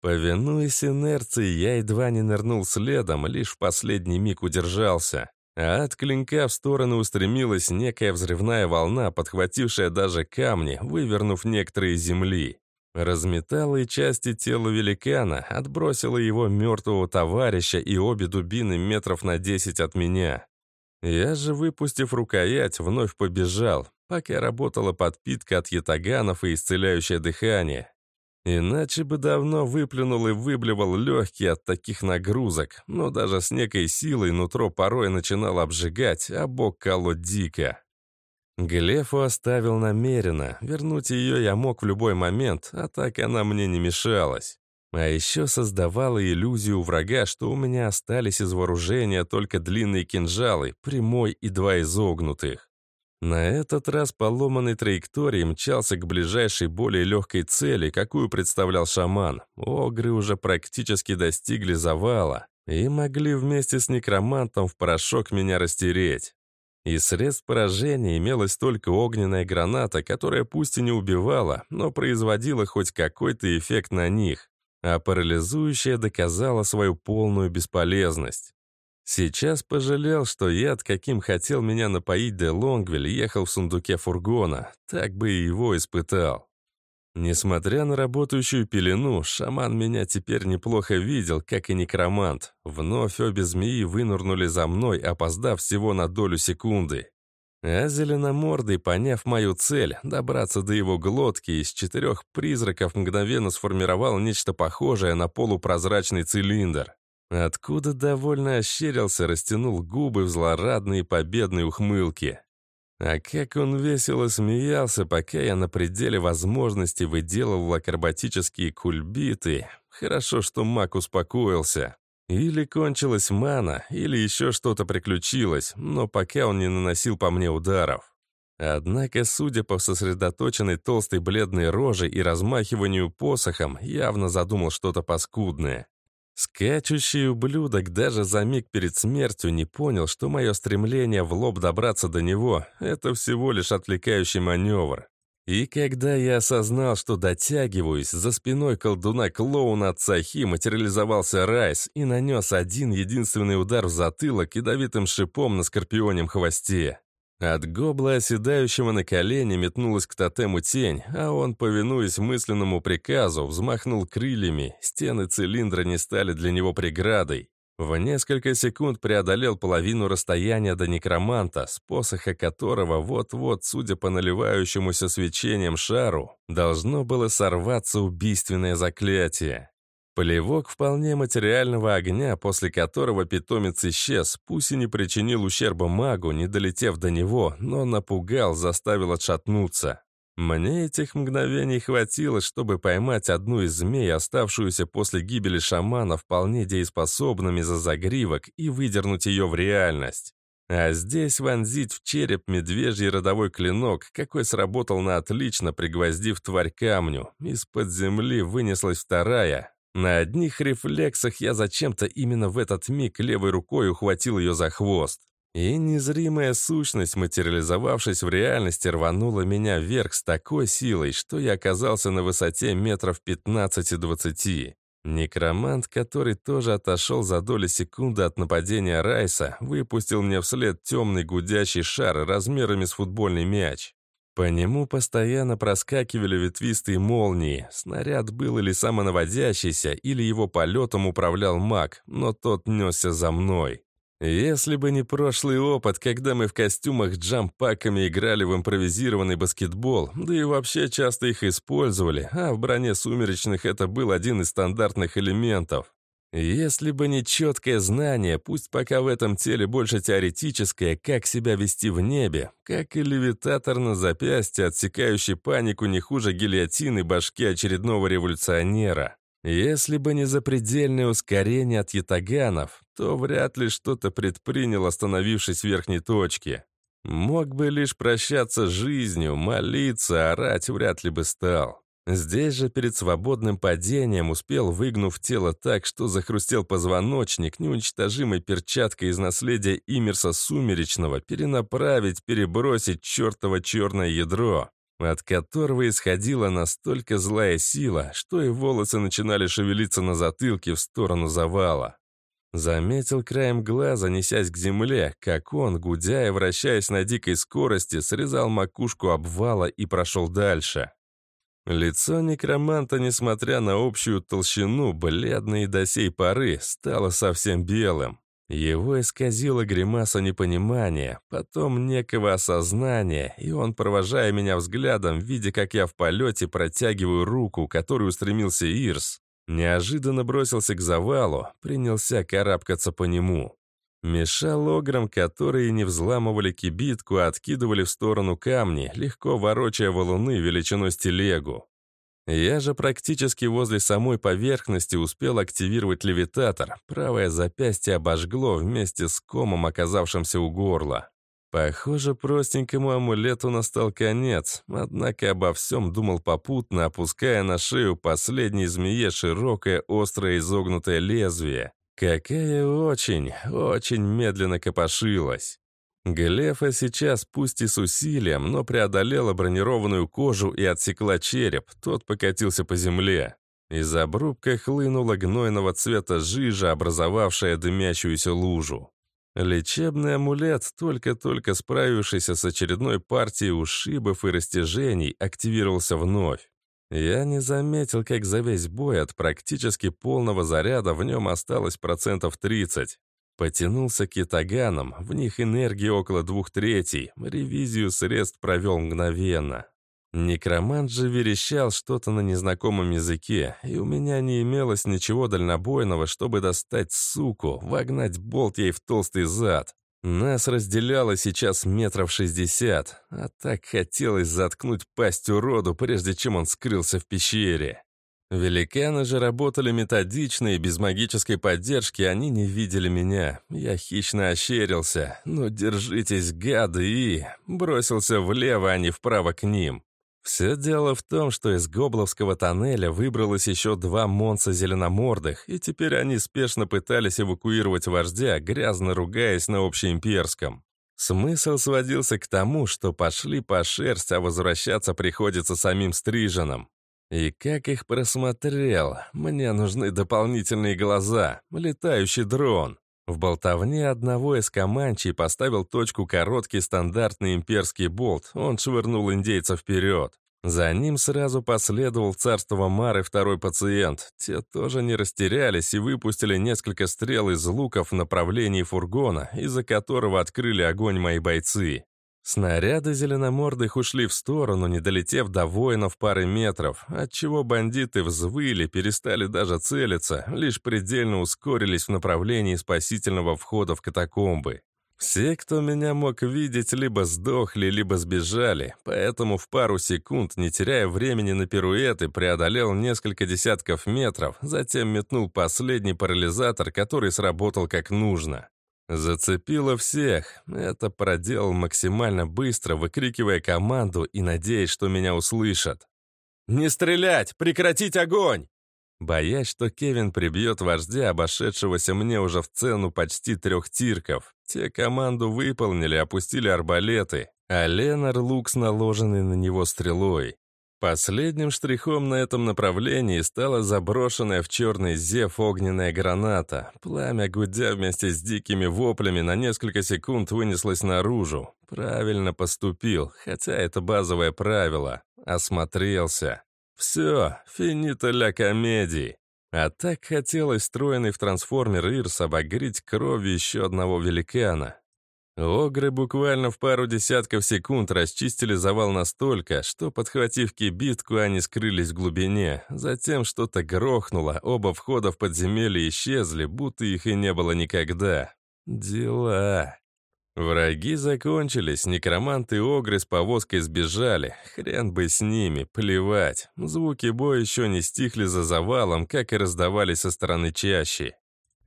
Повинуясь инерции, я едва не нырнул следом, лишь в последний миг удержался. А от клинка в сторону устремилась некая взрывная волна, подхватившая даже камни, вывернув некоторые земли. Разметала и части тела великана, отбросила его мертвого товарища и обе дубины метров на десять от меня. Я же, выпустив рукоять, вновь побежал, пока работала подпитка от ятаганов и исцеляющее дыхание. Иначе бы давно выплюнул и выблевал легкие от таких нагрузок, но даже с некой силой нутро порой начинал обжигать, а бок колоть дико. Глефу оставил намеренно, вернуть ее я мог в любой момент, а так она мне не мешалась. А еще создавала иллюзию врага, что у меня остались из вооружения только длинные кинжалы, прямой и два изогнутых. На этот раз поломанной траекторией мчался к ближайшей более легкой цели, какую представлял шаман. Огры уже практически достигли завала и могли вместе с некромантом в порошок меня растереть. Из средств поражения имелась только огненная граната, которая пусть и не убивала, но производила хоть какой-то эффект на них, а парализующая доказала свою полную бесполезность. Сейчас пожалел, что яд, каким хотел меня напоить де Лонгвиль, ехал в сундуке фургона. Так бы и его испытал. Несмотря на работающую пелену, шаман меня теперь неплохо видел, как и некромант. Вновь обе змеи вынурнули за мной, опоздав всего на долю секунды. А зеленомордый, поняв мою цель, добраться до его глотки, из четырех призраков мгновенно сформировал нечто похожее на полупрозрачный цилиндр. Откуда довольно ощерился, растянул губы в злорадные победные ухмылки. А как он весело смеялся, пока я на пределе возможностей выделывал акробатические кульбиты. Хорошо, что маг успокоился. Или кончилась мана, или еще что-то приключилось, но пока он не наносил по мне ударов. Однако, судя по сосредоточенной толстой бледной роже и размахиванию посохом, явно задумал что-то паскудное. Скачущий ублюдок даже за миг перед смертью не понял, что мое стремление в лоб добраться до него — это всего лишь отвлекающий маневр. И когда я осознал, что дотягиваюсь, за спиной колдуна-клоуна от Сахи материализовался Райс и нанес один единственный удар в затылок ядовитым шипом на скорпионем хвосте. От гобла, оседающего на колени, метнулась к тотему тень, а он, повинуясь мысленному приказу, взмахнул крыльями, стены цилиндра не стали для него преградой. В несколько секунд преодолел половину расстояния до некроманта, с посоха которого вот-вот, судя по наливающемуся свечением шару, должно было сорваться убийственное заклятие. Полевок вполне материального огня, после которого питомец исчез, пусть и не причинил ущерба магу, не долетев до него, но напугал, заставил отшатнуться. Мне этих мгновений хватило, чтобы поймать одну из змей, оставшуюся после гибели шамана вполне дееспособными за загривок, и выдернуть ее в реальность. А здесь вонзить в череп медвежий родовой клинок, какой сработал на отлично, пригвоздив тварь камню. Из-под земли вынеслась вторая, на одних рефлексах я зачем-то именно в этот миг левой рукой ухватил ее за хвост. И незримая сущность, материализовавшись в реальности, рванула меня вверх с такой силой, что я оказался на высоте метров 15-20. Некромант, который тоже отошел за доли секунды от нападения Райса, выпустил мне вслед темный гудящий шар размерами с футбольный мяч. По нему постоянно проскакивали ветвистые молнии. Снаряд был или самонаводящийся, или его полетом управлял маг, но тот несся за мной. Если бы не прошлый опыт, когда мы в костюмах джампаками играли в импровизированный баскетбол, да и вообще часто их использовали, а в броне сумеречных это был один из стандартных элементов. Если бы не четкое знание, пусть пока в этом теле больше теоретическое, как себя вести в небе, как и левитатор на запястье, отсекающий панику не хуже гильотины башки очередного революционера. Если бы не запредельное ускорение от ятаганов, то вряд ли что-то предпринял, остановившись в верхней точке. Мог бы лишь прощаться с жизнью, молиться, орать вряд ли бы стал. Здесь же перед свободным падением успел, выгнув тело так, что захрустел позвоночник, неуничтожимой перчаткой из наследия Имерса Сумеречного, перенаправить, перебросить чертово черное ядро, от которого исходила настолько злая сила, что и волосы начинали шевелиться на затылке в сторону завала. Заметил краем глаза, несясь к земле, как он, гудя и вращаясь на дикой скорости, срезал макушку обвала и прошел дальше. Лицо некроманта, несмотря на общую толщину, бледное до сей поры, стало совсем белым. Его исказила гримаса непонимания, потом некого осознания, и он, провожая меня взглядом, видя, как я в полете протягиваю руку, которую устремился Ирс, неожиданно бросился к завалу, принялся карабкаться по нему. Мешал огром, которые не взламывали кибитку, а откидывали в сторону камни, легко ворочая валуны величиной с телегу. Я же практически возле самой поверхности успел активировать левитатор. Правое запястье обожгло вместе с комом, оказавшимся у горла. Похоже, простенькому амулету настал конец, однако обо всем думал попутно, опуская на шею последней змее широкое, острое изогнутое лезвие, Какая очень, очень медленно копошилась. Глефа сейчас, пусть и с усилием, но преодолела бронированную кожу и отсекла череп, тот покатился по земле. Из обрубка хлынула гнойного цвета жижа, образовавшая дымящуюся лужу. Лечебный амулет, только-только справившийся с очередной партией ушибов и растяжений, активировался вновь. Я не заметил, как за весь бой от практически полного заряда в нем осталось процентов 30. Потянулся к ятаганам, в них энергии около двух третей, ревизию средств провел мгновенно. Некромант же верещал что-то на незнакомом языке, и у меня не имелось ничего дальнобойного, чтобы достать суку, вогнать болт ей в толстый зад. Нас разделяло сейчас метров шестьдесят, а так хотелось заткнуть пасть уроду, прежде чем он скрылся в пещере. Великаны же работали методично, и без магической поддержки они не видели меня. Я хищно ощерился. «Ну, держитесь, гады!» и... бросился влево, а не вправо к ним. Все дело в том, что из Гобловского тоннеля выбралось еще два монца зеленомордых, и теперь они спешно пытались эвакуировать вождя, грязно ругаясь на общеимперском. Смысл сводился к тому, что пошли по шерсть, а возвращаться приходится самим стриженным. И как их просмотрел, мне нужны дополнительные глаза, летающий дрон. В болтовне одного из команчей поставил точку короткий стандартный имперский болт, он швырнул индейца вперед. За ним сразу последовал царство Мары второй пациент. Те тоже не растерялись и выпустили несколько стрел из луков в направлении фургона, из-за которого открыли огонь мои бойцы. Снаряды зеленомордых ушли в сторону, не долетев до воинов пары метров, отчего бандиты взвыли, перестали даже целиться, лишь предельно ускорились в направлении спасительного входа в катакомбы. Все, кто меня мог видеть, либо сдохли, либо сбежали, поэтому в пару секунд, не теряя времени на пируэты, преодолел несколько десятков метров, затем метнул последний парализатор, который сработал как нужно. Зацепило всех. Это проделал максимально быстро, выкрикивая команду и надеясь, что меня услышат. «Не стрелять! Прекратить огонь!» Боясь, что Кевин прибьет вождя, обошедшегося мне уже в цену почти трех тирков. Те команду выполнили, опустили арбалеты, а Ленар лук с наложенной на него стрелой. Последним штрихом на этом направлении стала заброшенная в черный зев огненная граната. Пламя, гудя вместе с дикими воплями, на несколько секунд вынеслось наружу. Правильно поступил, хотя это базовое правило. Осмотрелся. Все, финита ля комедии. А так хотелось встроенный в трансформер Ирс обогреть кровью еще одного великана. Огры буквально в пару десятков секунд расчистили завал настолько, что, подхватив кибитку, они скрылись в глубине. Затем что-то грохнуло, оба входа в подземелье исчезли, будто их и не было никогда. Дела. Враги закончились, некроманты и огры с повозкой сбежали. Хрен бы с ними, плевать. Звуки боя еще не стихли за завалом, как и раздавались со стороны чащи.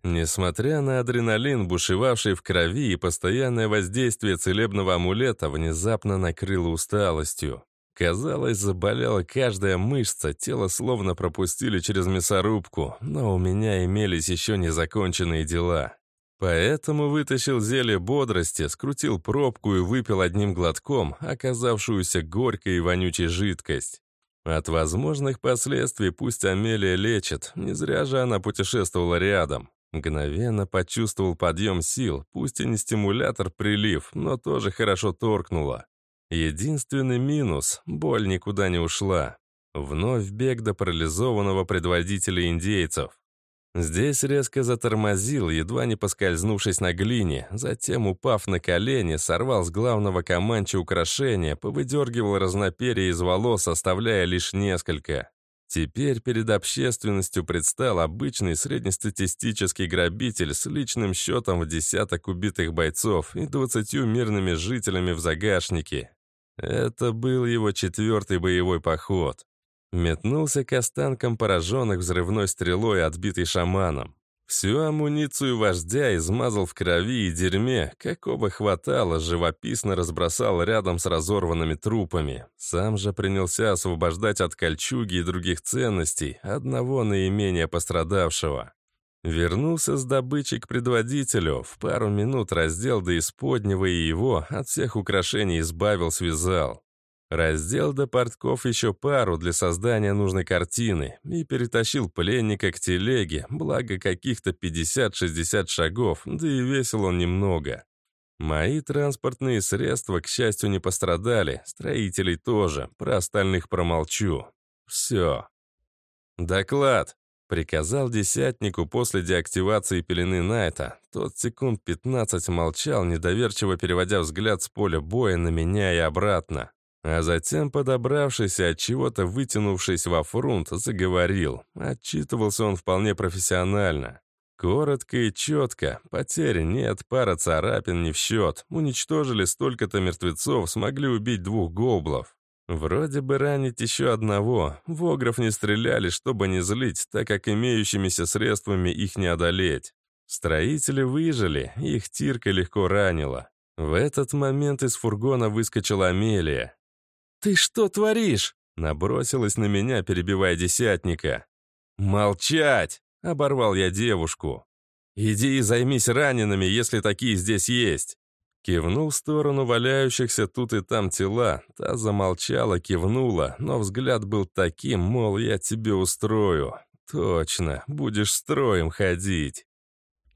Несмотря на адреналин, бушевавший в крови и постоянное воздействие целебного амулета, внезапно накрыло усталостью. Казалось, заболела каждая мышца, тело словно пропустили через мясорубку, но у меня имелись еще незаконченные дела. Поэтому вытащил зелье бодрости, скрутил пробку и выпил одним глотком, оказавшуюся горькой и вонючей жидкость. От возможных последствий пусть Амелия лечит, не зря же она путешествовала рядом. Мгновенно почувствовал подъем сил, пусть и не стимулятор-прилив, но тоже хорошо торкнуло. Единственный минус — боль никуда не ушла. Вновь бег до парализованного предводителя индейцев. Здесь резко затормозил, едва не поскользнувшись на глине, затем, упав на колени, сорвал с главного команча украшения, повыдергивал разноперие из волос, оставляя лишь несколько. Теперь перед общественностью предстал обычный среднестатистический грабитель с личным счетом в десяток убитых бойцов и двадцатью мирными жителями в загашнике. Это был его четвертый боевой поход. Метнулся к останкам пораженных взрывной стрелой, отбитой шаманом. Всю амуницию вождя измазал в крови и дерьме, какого хватало, живописно разбросал рядом с разорванными трупами. Сам же принялся освобождать от кольчуги и других ценностей одного наименее пострадавшего. Вернулся с добычей к предводителю, в пару минут раздел до исподнего и его от всех украшений избавил, связал. Раздел до портков еще пару для создания нужной картины и перетащил пленника к телеге, благо каких-то 50-60 шагов, да и весил он немного. Мои транспортные средства, к счастью, не пострадали, строителей тоже, про остальных промолчу. Все. «Доклад», — приказал десятнику после деактивации пелены Найта. Тот секунд 15 молчал, недоверчиво переводя взгляд с поля боя на меня и обратно. А затем, подобравшись от чего-то вытянувшись во фрунт, заговорил. Отчитывался он вполне профессионально. Коротко и четко. Потери нет, пара царапин не в счет. Уничтожили столько-то мертвецов, смогли убить двух гоблов. Вроде бы ранить еще одного. Вогров не стреляли, чтобы не злить, так как имеющимися средствами их не одолеть. Строители выжили, их тирка легко ранила. В этот момент из фургона выскочила Амелия. «Ты что творишь?» Набросилась на меня, перебивая десятника. «Молчать!» — оборвал я девушку. «Иди и займись ранеными, если такие здесь есть!» Кивнул в сторону валяющихся тут и там тела. Та замолчала, кивнула, но взгляд был таким, мол, я тебе устрою. Точно, будешь строем ходить.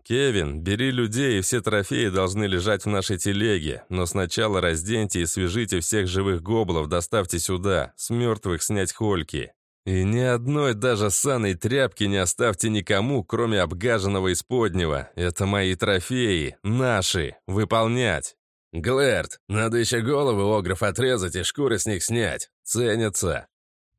«Кевин, бери людей, и все трофеи должны лежать в нашей телеге, но сначала разденьте и свяжите всех живых гоблов, доставьте сюда, с мертвых снять хольки. И ни одной даже саной тряпки не оставьте никому, кроме обгаженного исподнего. Это мои трофеи, наши, выполнять». «Глэрд, надо еще головы огров отрезать и шкуры с них снять. Ценятся».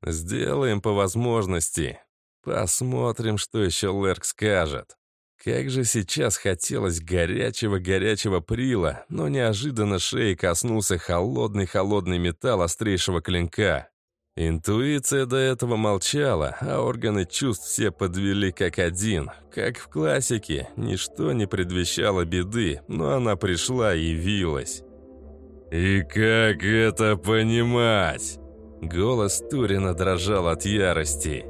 «Сделаем по возможности. Посмотрим, что еще Лерк скажет». Как же сейчас хотелось горячего-горячего прила, но неожиданно шеи коснулся холодный-холодный металл острейшего клинка. Интуиция до этого молчала, а органы чувств все подвели как один. Как в классике, ничто не предвещало беды, но она пришла и явилась. «И как это понимать?» Голос Турина дрожал от ярости.